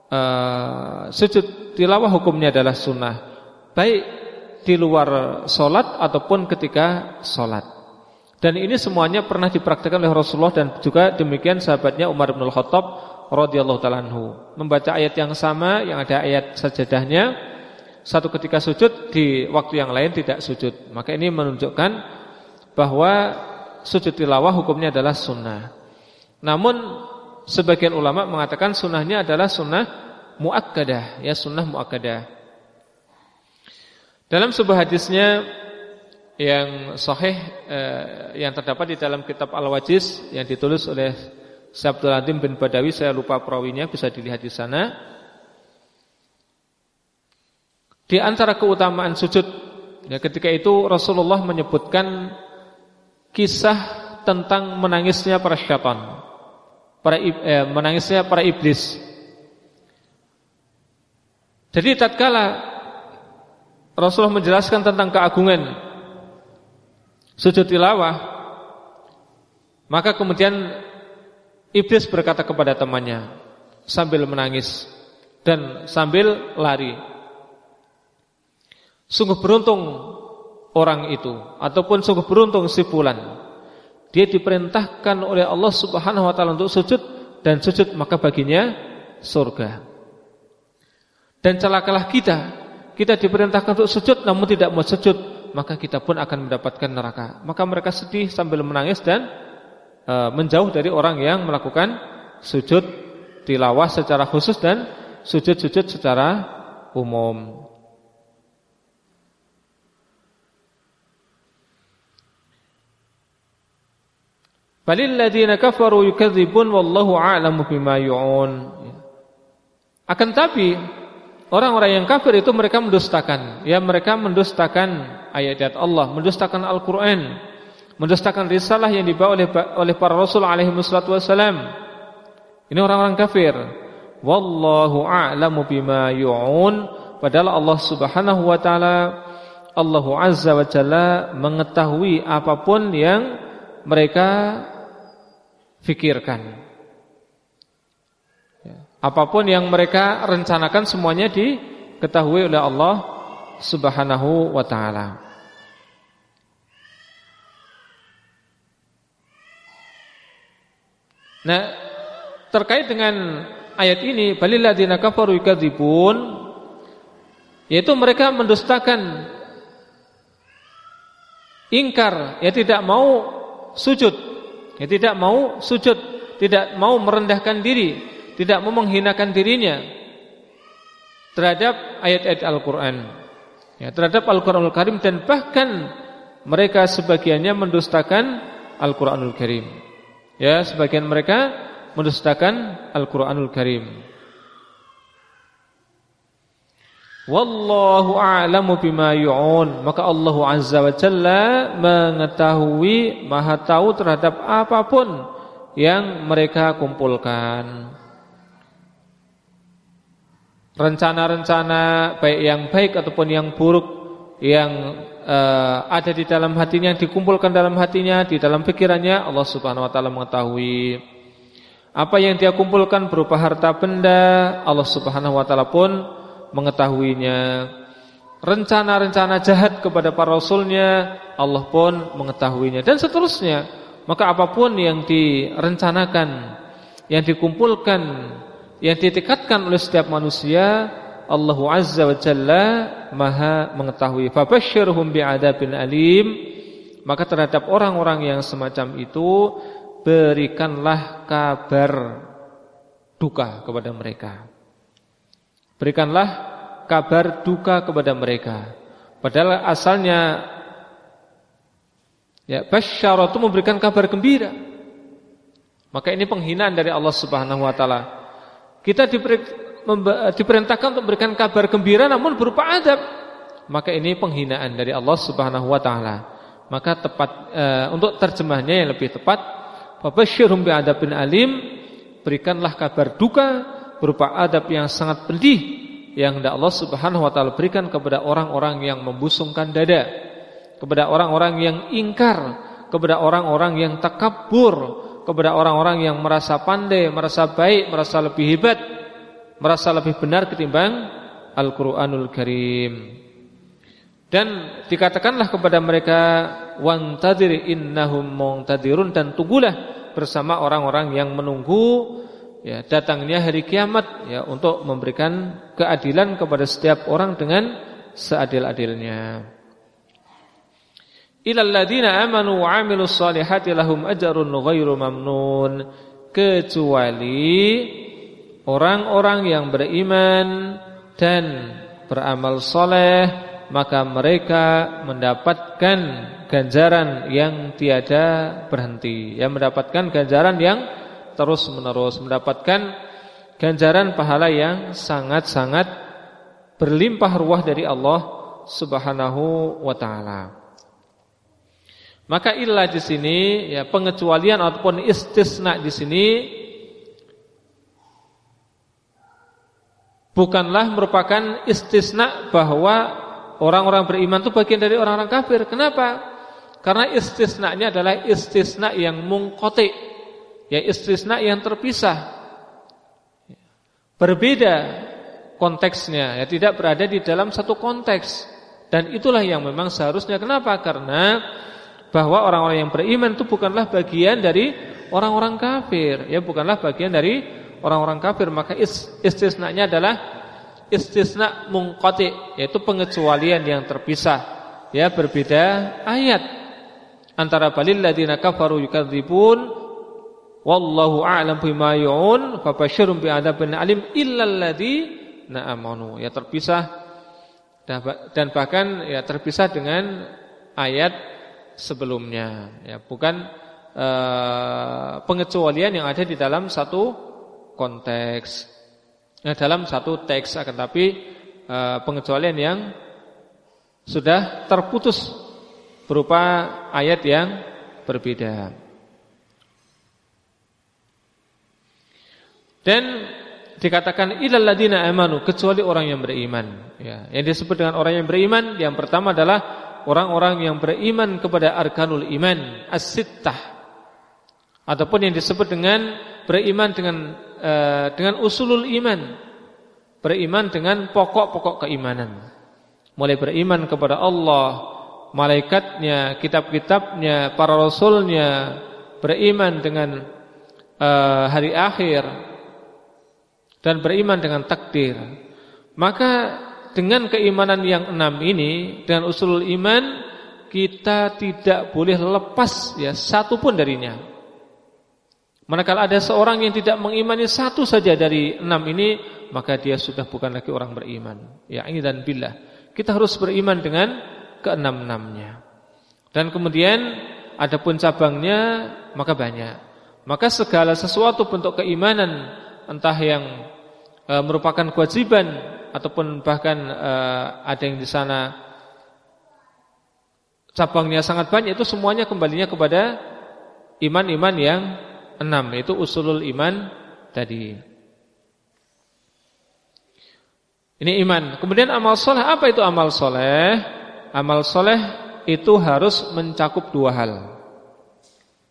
uh, sujud tilawah hukumnya adalah sunnah, baik di luar solat ataupun ketika solat. Dan ini semuanya pernah dipraktikkan oleh Rasulullah dan juga demikian sahabatnya Umar bin Khattab radhiyallahu taala. Membaca ayat yang sama yang ada ayat sajadahnya satu ketika sujud di waktu yang lain tidak sujud. Maka ini menunjukkan bahwa sujud tilawah hukumnya adalah sunnah. Namun sebagian ulama mengatakan sunnahnya adalah sunnah muakkadah, ya sunnah muakkadah. Dalam sebuah hadisnya yang sahih eh, yang terdapat di dalam kitab Al-Wajiz yang ditulis oleh Sabdul Adim bin Badawi saya lupa perawinya bisa dilihat di sana. Di antara keutamaan sujud ya ketika itu Rasulullah menyebutkan kisah tentang menangisnya para syaitan. Para eh, menangisnya para iblis. Jadi tatkala Rasulullah menjelaskan tentang keagungan sujud tilawah maka kemudian iblis berkata kepada temannya sambil menangis dan sambil lari. Sungguh beruntung orang itu ataupun sungguh beruntung si fulan. Dia diperintahkan oleh Allah Subhanahu wa taala untuk sujud dan sujud maka baginya surga. Dan celakalah kita. Kita diperintahkan untuk sujud namun tidak mau sujud maka kita pun akan mendapatkan neraka. Maka mereka sedih sambil menangis dan e, menjauh dari orang yang melakukan sujud tilawah secara khusus dan sujud-sujud secara umum. Balil ladina kafaru yukadzibun wallahu a'lamu bima yu'un. Akan tapi orang-orang yang kafir itu mereka mendustakan, ya mereka mendustakan ayat-ayat Allah, mendustakan Al-Qur'an, mendustakan risalah yang dibawa oleh oleh para rasul alaihi wassalam. Ini orang-orang kafir. Wallahu a'lamu bima yu'un. Padahal Allah Subhanahu wa taala Allah Azza wa Jalla mengetahui apa pun yang mereka fikirkan. Apa pun yang mereka rencanakan semuanya diketahui oleh Allah Subhanahu wa taala. Nah, terkait dengan ayat ini, balil ladzina kafaru yukadzibun yaitu mereka mendustakan ingkar, ya tidak mau sujud, ya tidak mau sujud, tidak mau merendahkan diri, tidak mau menghinakan dirinya terhadap ayat-ayat Al-Qur'an. Ya, terhadap Al-Qur'anul Karim dan bahkan mereka sebagiannya mendustakan Al-Qur'anul Karim. Ya, sebagian mereka mendustakan Al-Qur'anul Karim. Wallahu a'lamu bima yu'un. Maka Allah Azza wa Jalla mengetahui, Maha tahu terhadap apa pun yang mereka kumpulkan. Rencana-rencana baik yang baik ataupun yang buruk yang uh, ada di dalam hatinya, yang dikumpulkan dalam hatinya, di dalam pikirannya, Allah Subhanahu wa taala mengetahui. Apa yang dia kumpulkan berupa harta benda, Allah Subhanahu wa taala pun mengetahuinya. Rencana-rencana jahat kepada para rasulnya, Allah pun mengetahuinya dan seterusnya. Maka apa pun yang direncanakan yang dikumpulkan yang ditekatkan oleh setiap manusia Allah Azza wa Jalla Maha mengetahui. Fabasyirhum bi'adabin alim. Maka terhadap orang-orang yang semacam itu berikanlah kabar duka kepada mereka. Berikanlah kabar duka kepada mereka. Padahal asalnya ya basyara itu memberikan kabar gembira. Maka ini penghinaan dari Allah Subhanahu wa taala. Kita diperintahkan untuk memberikan kabar gembira namun berupa adab. Maka ini penghinaan dari Allah Subhanahu wa taala. Maka tepat e, untuk terjemahnya yang lebih tepat, fabasyirhum bi'adabin alim, berikanlah kabar duka berupa adab yang sangat pedih yang hendak Allah Subhanahu wa taala berikan kepada orang-orang yang membusungkan dada, kepada orang-orang yang ingkar, kepada orang-orang yang takabur, kepada orang-orang yang merasa pandai, merasa baik, merasa lebih hebat, merasa lebih benar ketimbang Al-Qur'anul Karim. Dan dikatakanlah kepada mereka wantadir innahum muntadirun dan tunggulah bersama orang-orang yang menunggu ya datangnya hari kiamat ya untuk memberikan keadilan kepada setiap orang dengan seadil-adilnya ilal ladina amanu wa amilus solihati lahum ajrun ghairu mamnun. Kecuali orang-orang yang beriman dan beramal soleh maka mereka mendapatkan ganjaran yang tiada berhenti. Yang mendapatkan ganjaran yang terus menerus mendapatkan ganjaran pahala yang sangat-sangat berlimpah ruah dari Allah Subhanahu wa taala maka ilah di sini ya pengecualian ataupun istisna di sini bukanlah merupakan istisna bahwa orang-orang beriman itu bagian dari orang-orang kafir. Kenapa? Karena istisnanya adalah istisna yang mungkote, ya istisna yang terpisah. Berbeda konteksnya, ya tidak berada di dalam satu konteks. Dan itulah yang memang seharusnya kenapa? Karena bahwa orang-orang yang beriman itu bukanlah bagian dari orang-orang kafir, ya bukanlah bagian dari orang-orang kafir, maka istisnanya adalah istisna mungqati, yaitu pengecualian yang terpisah. Ya, berbeda ayat antara balil ladina kafaru yukadzibun wallahu a'lam bima yu'un fabashshirhum bi'adzabin alim illal ladzina amanu. Ya terpisah dan bahkan ya terpisah dengan ayat sebelumnya. Ya bukan uh, pengecualian yang ada di dalam satu konteks ya, dalam satu teks akan tapi uh, pengecualian yang sudah terputus berupa ayat yang berbeda. Dan dikatakan ilal ladina amanu kecuali orang yang beriman. Ya yang disebut dengan orang yang beriman yang pertama adalah orang-orang yang beriman kepada arkanul iman as-sittah. Ataupun yang disebut dengan beriman dengan uh, dengan usulul iman. Beriman dengan pokok-pokok keimanan. Mulai beriman kepada Allah malaikatnya kitab-kitabnya para rasulnya beriman dengan uh, hari akhir dan beriman dengan takdir. Maka dengan keimanan yang enam ini dengan usul iman kita tidak boleh lepas ya satu pun darinya. Manakala ada seorang yang tidak mengimani satu saja dari enam ini, maka dia sudah bukan lagi orang beriman. Ya ini dan billah. Kita harus beriman dengan keenam-enamnya. Dan kemudian adapun cabangnya maka banyak. Maka segala sesuatu bentuk keimanan entah yang e, merupakan kewajiban ataupun bahkan uh, ada yang di sana cabangnya sangat banyak itu semuanya kembalinya kepada iman-iman yang enam itu usulul iman tadi. Ini iman. Kemudian amal soleh apa itu amal soleh? Amal soleh itu harus mencakup dua hal.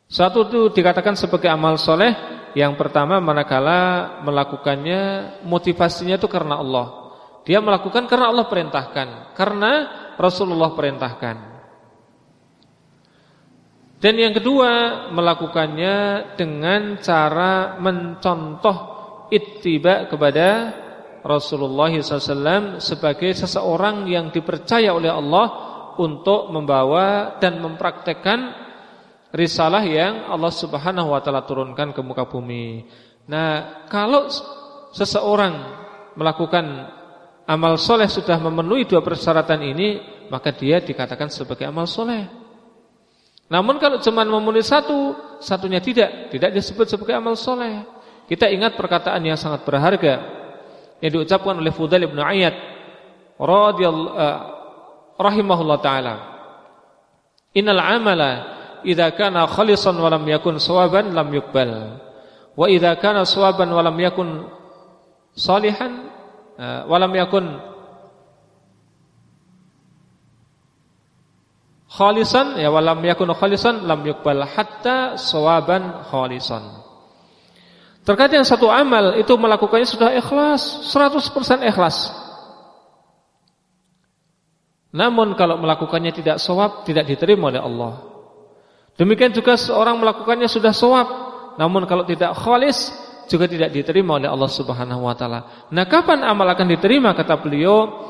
Satu itu dikatakan sebagai amal soleh. Yang pertama manakala melakukannya motivasinya itu karena Allah. Dia melakukan karena Allah perintahkan, karena Rasulullah perintahkan. Dan yang kedua melakukannya dengan cara mencontoh ittiba kepada Rasulullah SAW sebagai seseorang yang dipercaya oleh Allah untuk membawa dan mempraktekkan risalah yang Allah Subhanahu wa taala turunkan ke muka bumi. Nah, kalau seseorang melakukan amal soleh sudah memenuhi dua persyaratan ini, maka dia dikatakan sebagai amal soleh. Namun kalau cuma memenuhi satu, satunya tidak, tidak disebut sebagai amal soleh. Kita ingat perkataan yang sangat berharga yang diucapkan oleh Fudail bin Ayyad radhiyallahu uh, rahimahullah taala. Innal amala idza kana khalisan wa lam yakun sawaban lam yuqbal. Wa idza kana sawaban wa lam yakun salihan uh, wa lam yakun khalisan ya walam yakun khalisan lam yuqbal hatta sawaban khalisan Terkadang satu amal itu melakukannya sudah ikhlas, 100% ikhlas. Namun kalau melakukannya tidak sawab, tidak diterima oleh Allah. Demikian juga seorang melakukannya sudah sawab, namun kalau tidak khalis juga tidak diterima oleh Allah Subhanahu wa taala. Nah, kapan amal akan diterima kata beliau?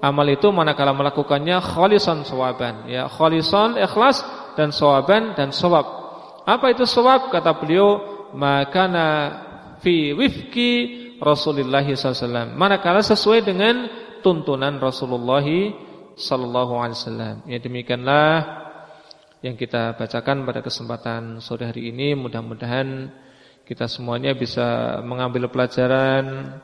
Amal itu manakala melakukannya khalisan sawaban, ya khalisan ikhlas dan sawaban dan sawab. Apa itu sawab? Kata beliau makana fi wifki Rasulullah SAW. Manakala sesuai dengan tuntunan Rasulullah wasallam. Ya demikianlah yang kita bacakan pada kesempatan sore hari ini. Mudah-mudahan kita semuanya bisa mengambil pelajaran,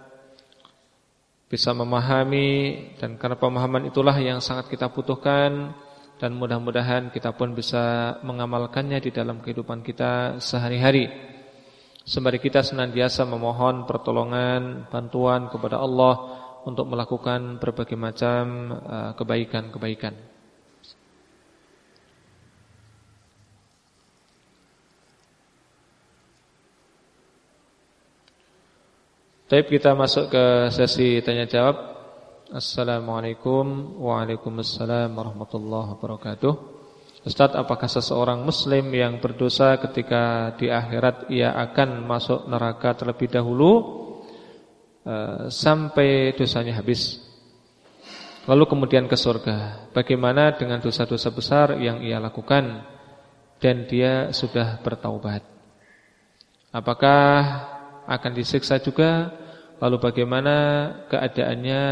bisa memahami dan karena pemahaman itulah yang sangat kita butuhkan dan mudah-mudahan kita pun bisa mengamalkannya di dalam kehidupan kita sehari-hari. Sembari kita senantiasa memohon pertolongan, bantuan kepada Allah untuk melakukan berbagai macam uh, kebaikan-kebaikan. Baik kita masuk ke sesi tanya jawab. Assalamualaikum Waalaikumsalam warahmatullahi wabarakatuh. Ustaz, apakah seseorang muslim yang berdosa ketika di akhirat ia akan masuk neraka terlebih dahulu uh, sampai dosanya habis? Lalu kemudian ke surga. Bagaimana dengan dosa-dosa besar yang ia lakukan dan dia sudah bertaubat? Apakah akan disiksa juga? Lalu bagaimana keadaannya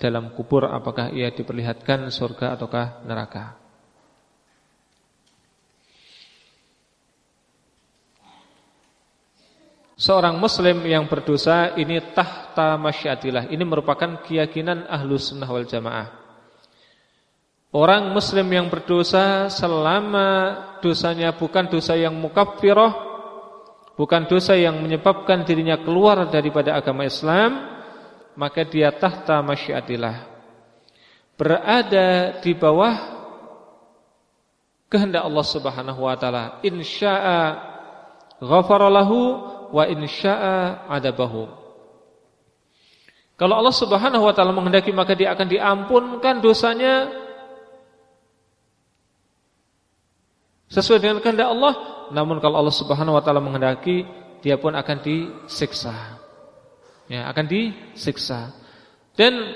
dalam kubur? Apakah ia diperlihatkan surga ataukah neraka? Seorang muslim yang berdosa ini tahta masyiatillah Ini merupakan keyakinan ahlu sunnah wal jamaah Orang muslim yang berdosa selama dosanya bukan dosa yang mukaffirah Bukan dosa yang menyebabkan dirinya keluar daripada agama Islam Maka dia tahta masyiatillah Berada di bawah kehendak Allah subhanahu wa ta'ala Insya'a ghafaralahu wa insya'a adabahu. Kalau Allah Subhanahu wa taala menghendaki maka dia akan diampunkan dosanya sesuai dengan kehendak Allah. Namun kalau Allah Subhanahu wa taala menghendaki dia pun akan disiksa. Ya, akan disiksa. Dan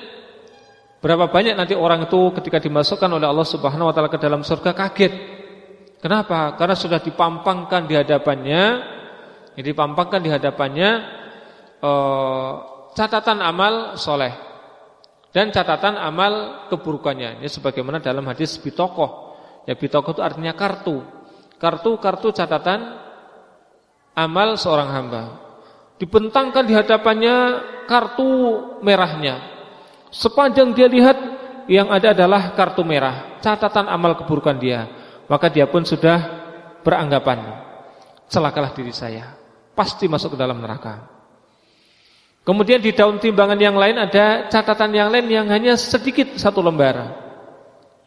berapa banyak nanti orang itu ketika dimasukkan oleh Allah Subhanahu wa taala ke dalam surga kaget. Kenapa? Karena sudah dipampangkan di hadapannya jadi dipampangkan di hadapannya eh, catatan amal soleh dan catatan amal keburukannya. Ini sebagaimana dalam hadis bitokoh. Ya bitokoh itu artinya kartu. Kartu-kartu catatan amal seorang hamba. Dibentangkan di hadapannya kartu merahnya. Sepanjang dia lihat yang ada adalah kartu merah, catatan amal keburukan dia. Maka dia pun sudah beranggapan celakalah diri saya pasti masuk ke dalam neraka. Kemudian di daun timbangan yang lain ada catatan yang lain yang hanya sedikit satu lembar.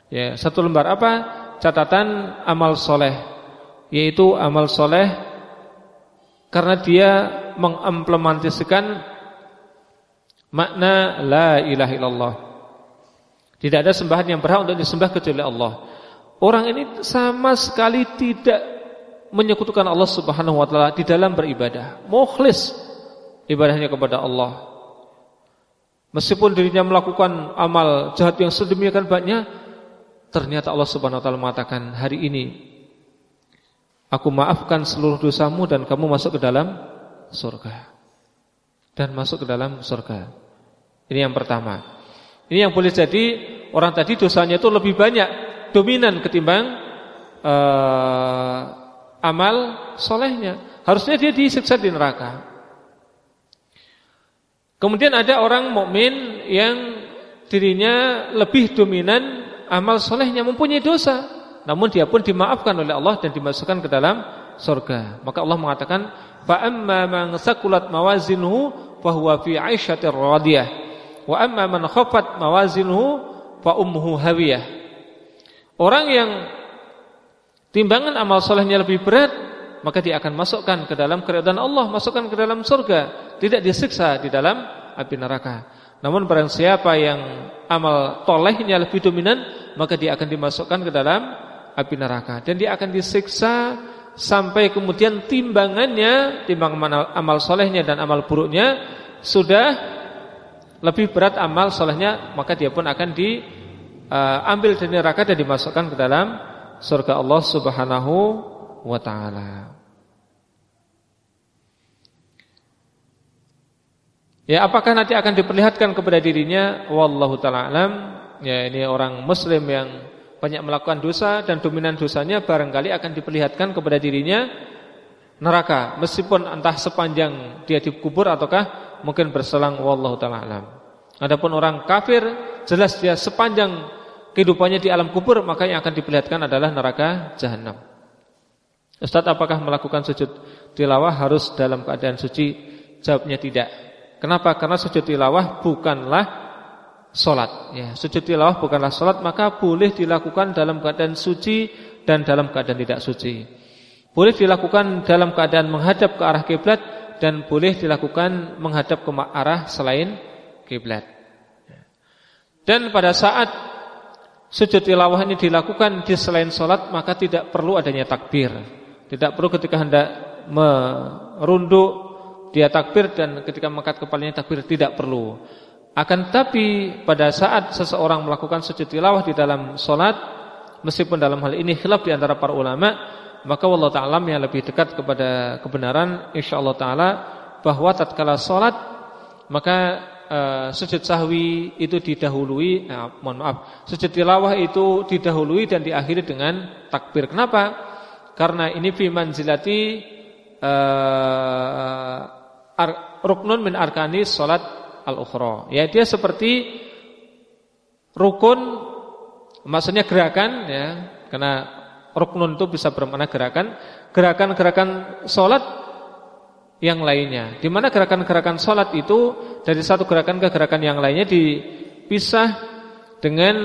Ya, satu lembar apa? Catatan amal soleh, yaitu amal soleh karena dia mengimplementasikan makna la ilaha illallah. Tidak ada sembahan yang berhak untuk disembah kecuali Allah. Orang ini sama sekali tidak menyekutukan Allah Subhanahu wa taala di dalam beribadah. Mukhlis ibadahnya kepada Allah. Meskipun dirinya melakukan amal jahat yang sedemikian banyaknya, ternyata Allah Subhanahu wa taala mengatakan, "Hari ini aku maafkan seluruh dosamu dan kamu masuk ke dalam surga." Dan masuk ke dalam surga. Ini yang pertama. Ini yang boleh jadi orang tadi dosanya itu lebih banyak dominan ketimbang uh, amal solehnya. Harusnya dia disiksa di neraka. Kemudian ada orang mukmin yang dirinya lebih dominan amal solehnya mempunyai dosa, namun dia pun dimaafkan oleh Allah dan dimasukkan ke dalam surga. Maka Allah mengatakan, fa amma man sakulat mawazinuhu fa huwa fi 'aisyatir radiyah, wa amma man khaffat mawazinuhu fa ummuhu hawiyah. Orang yang timbangan amal solehnya lebih berat, maka dia akan masukkan ke dalam keridhaan Allah, masukkan ke dalam surga, tidak disiksa di dalam api neraka. Namun barang siapa yang amal tolehnya lebih dominan, maka dia akan dimasukkan ke dalam api neraka dan dia akan disiksa sampai kemudian timbangannya, timbangan amal solehnya dan amal buruknya sudah lebih berat amal solehnya, maka dia pun akan di uh, ambil dari neraka dan dimasukkan ke dalam surga Allah Subhanahu wa taala. Ya, apakah nanti akan diperlihatkan kepada dirinya? Wallahu taala alam. Ya, ini orang muslim yang banyak melakukan dosa dan dominan dosanya barangkali akan diperlihatkan kepada dirinya neraka meskipun entah sepanjang dia dikubur ataukah mungkin berselang wallahu taala alam. Adapun orang kafir jelas dia sepanjang kehidupannya di alam kubur maka yang akan diperlihatkan adalah neraka jahanam. Ustaz apakah melakukan sujud tilawah harus dalam keadaan suci? Jawabnya tidak. Kenapa? Karena sujud tilawah bukanlah solat. Ya, sujud tilawah bukanlah solat maka boleh dilakukan dalam keadaan suci dan dalam keadaan tidak suci. Boleh dilakukan dalam keadaan menghadap ke arah kiblat dan boleh dilakukan menghadap ke arah selain kiblat. Dan pada saat sujud tilawah ini dilakukan di selain sholat maka tidak perlu adanya takbir. Tidak perlu ketika hendak merunduk dia takbir dan ketika mengangkat kepalanya takbir tidak perlu. Akan tapi pada saat seseorang melakukan sujud tilawah di dalam sholat meskipun dalam hal ini khilaf di antara para ulama maka Allah Taala yang lebih dekat kepada kebenaran insyaallah taala bahwa tatkala sholat maka uh, sujud sahwi itu didahului, nah, mohon maaf, sujud tilawah itu didahului dan diakhiri dengan takbir. Kenapa? Karena ini fi manzilati uh, ar, ruknun min arkani salat al-ukhra. Ya, dia seperti rukun maksudnya gerakan ya, karena ruknun itu bisa bermakna gerakan, gerakan-gerakan salat yang lainnya. Di mana gerakan-gerakan sholat itu dari satu gerakan ke gerakan yang lainnya dipisah dengan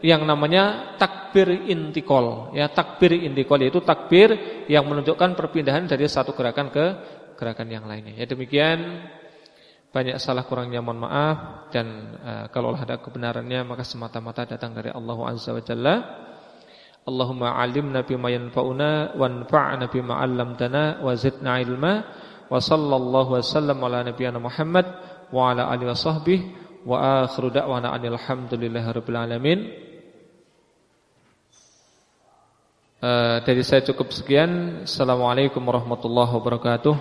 yang namanya takbir intikol. Ya, takbir intikol yaitu takbir yang menunjukkan perpindahan dari satu gerakan ke gerakan yang lainnya. Ya demikian banyak salah kurangnya mohon maaf dan uh, kalau ada kebenarannya maka semata-mata datang dari Allah Azza wa Jalla. Allahumma alimna bima yanfa'una wanfa'na bima 'allamtana wa zidna ilma wa sallallahu wasallam ala nabiyyina Muhammad wa ala alihi washabbihi wa akhiru da'wana alhamdulillahi rabbil alamin. Uh, dari saya cukup sekian. Assalamualaikum warahmatullahi wabarakatuh.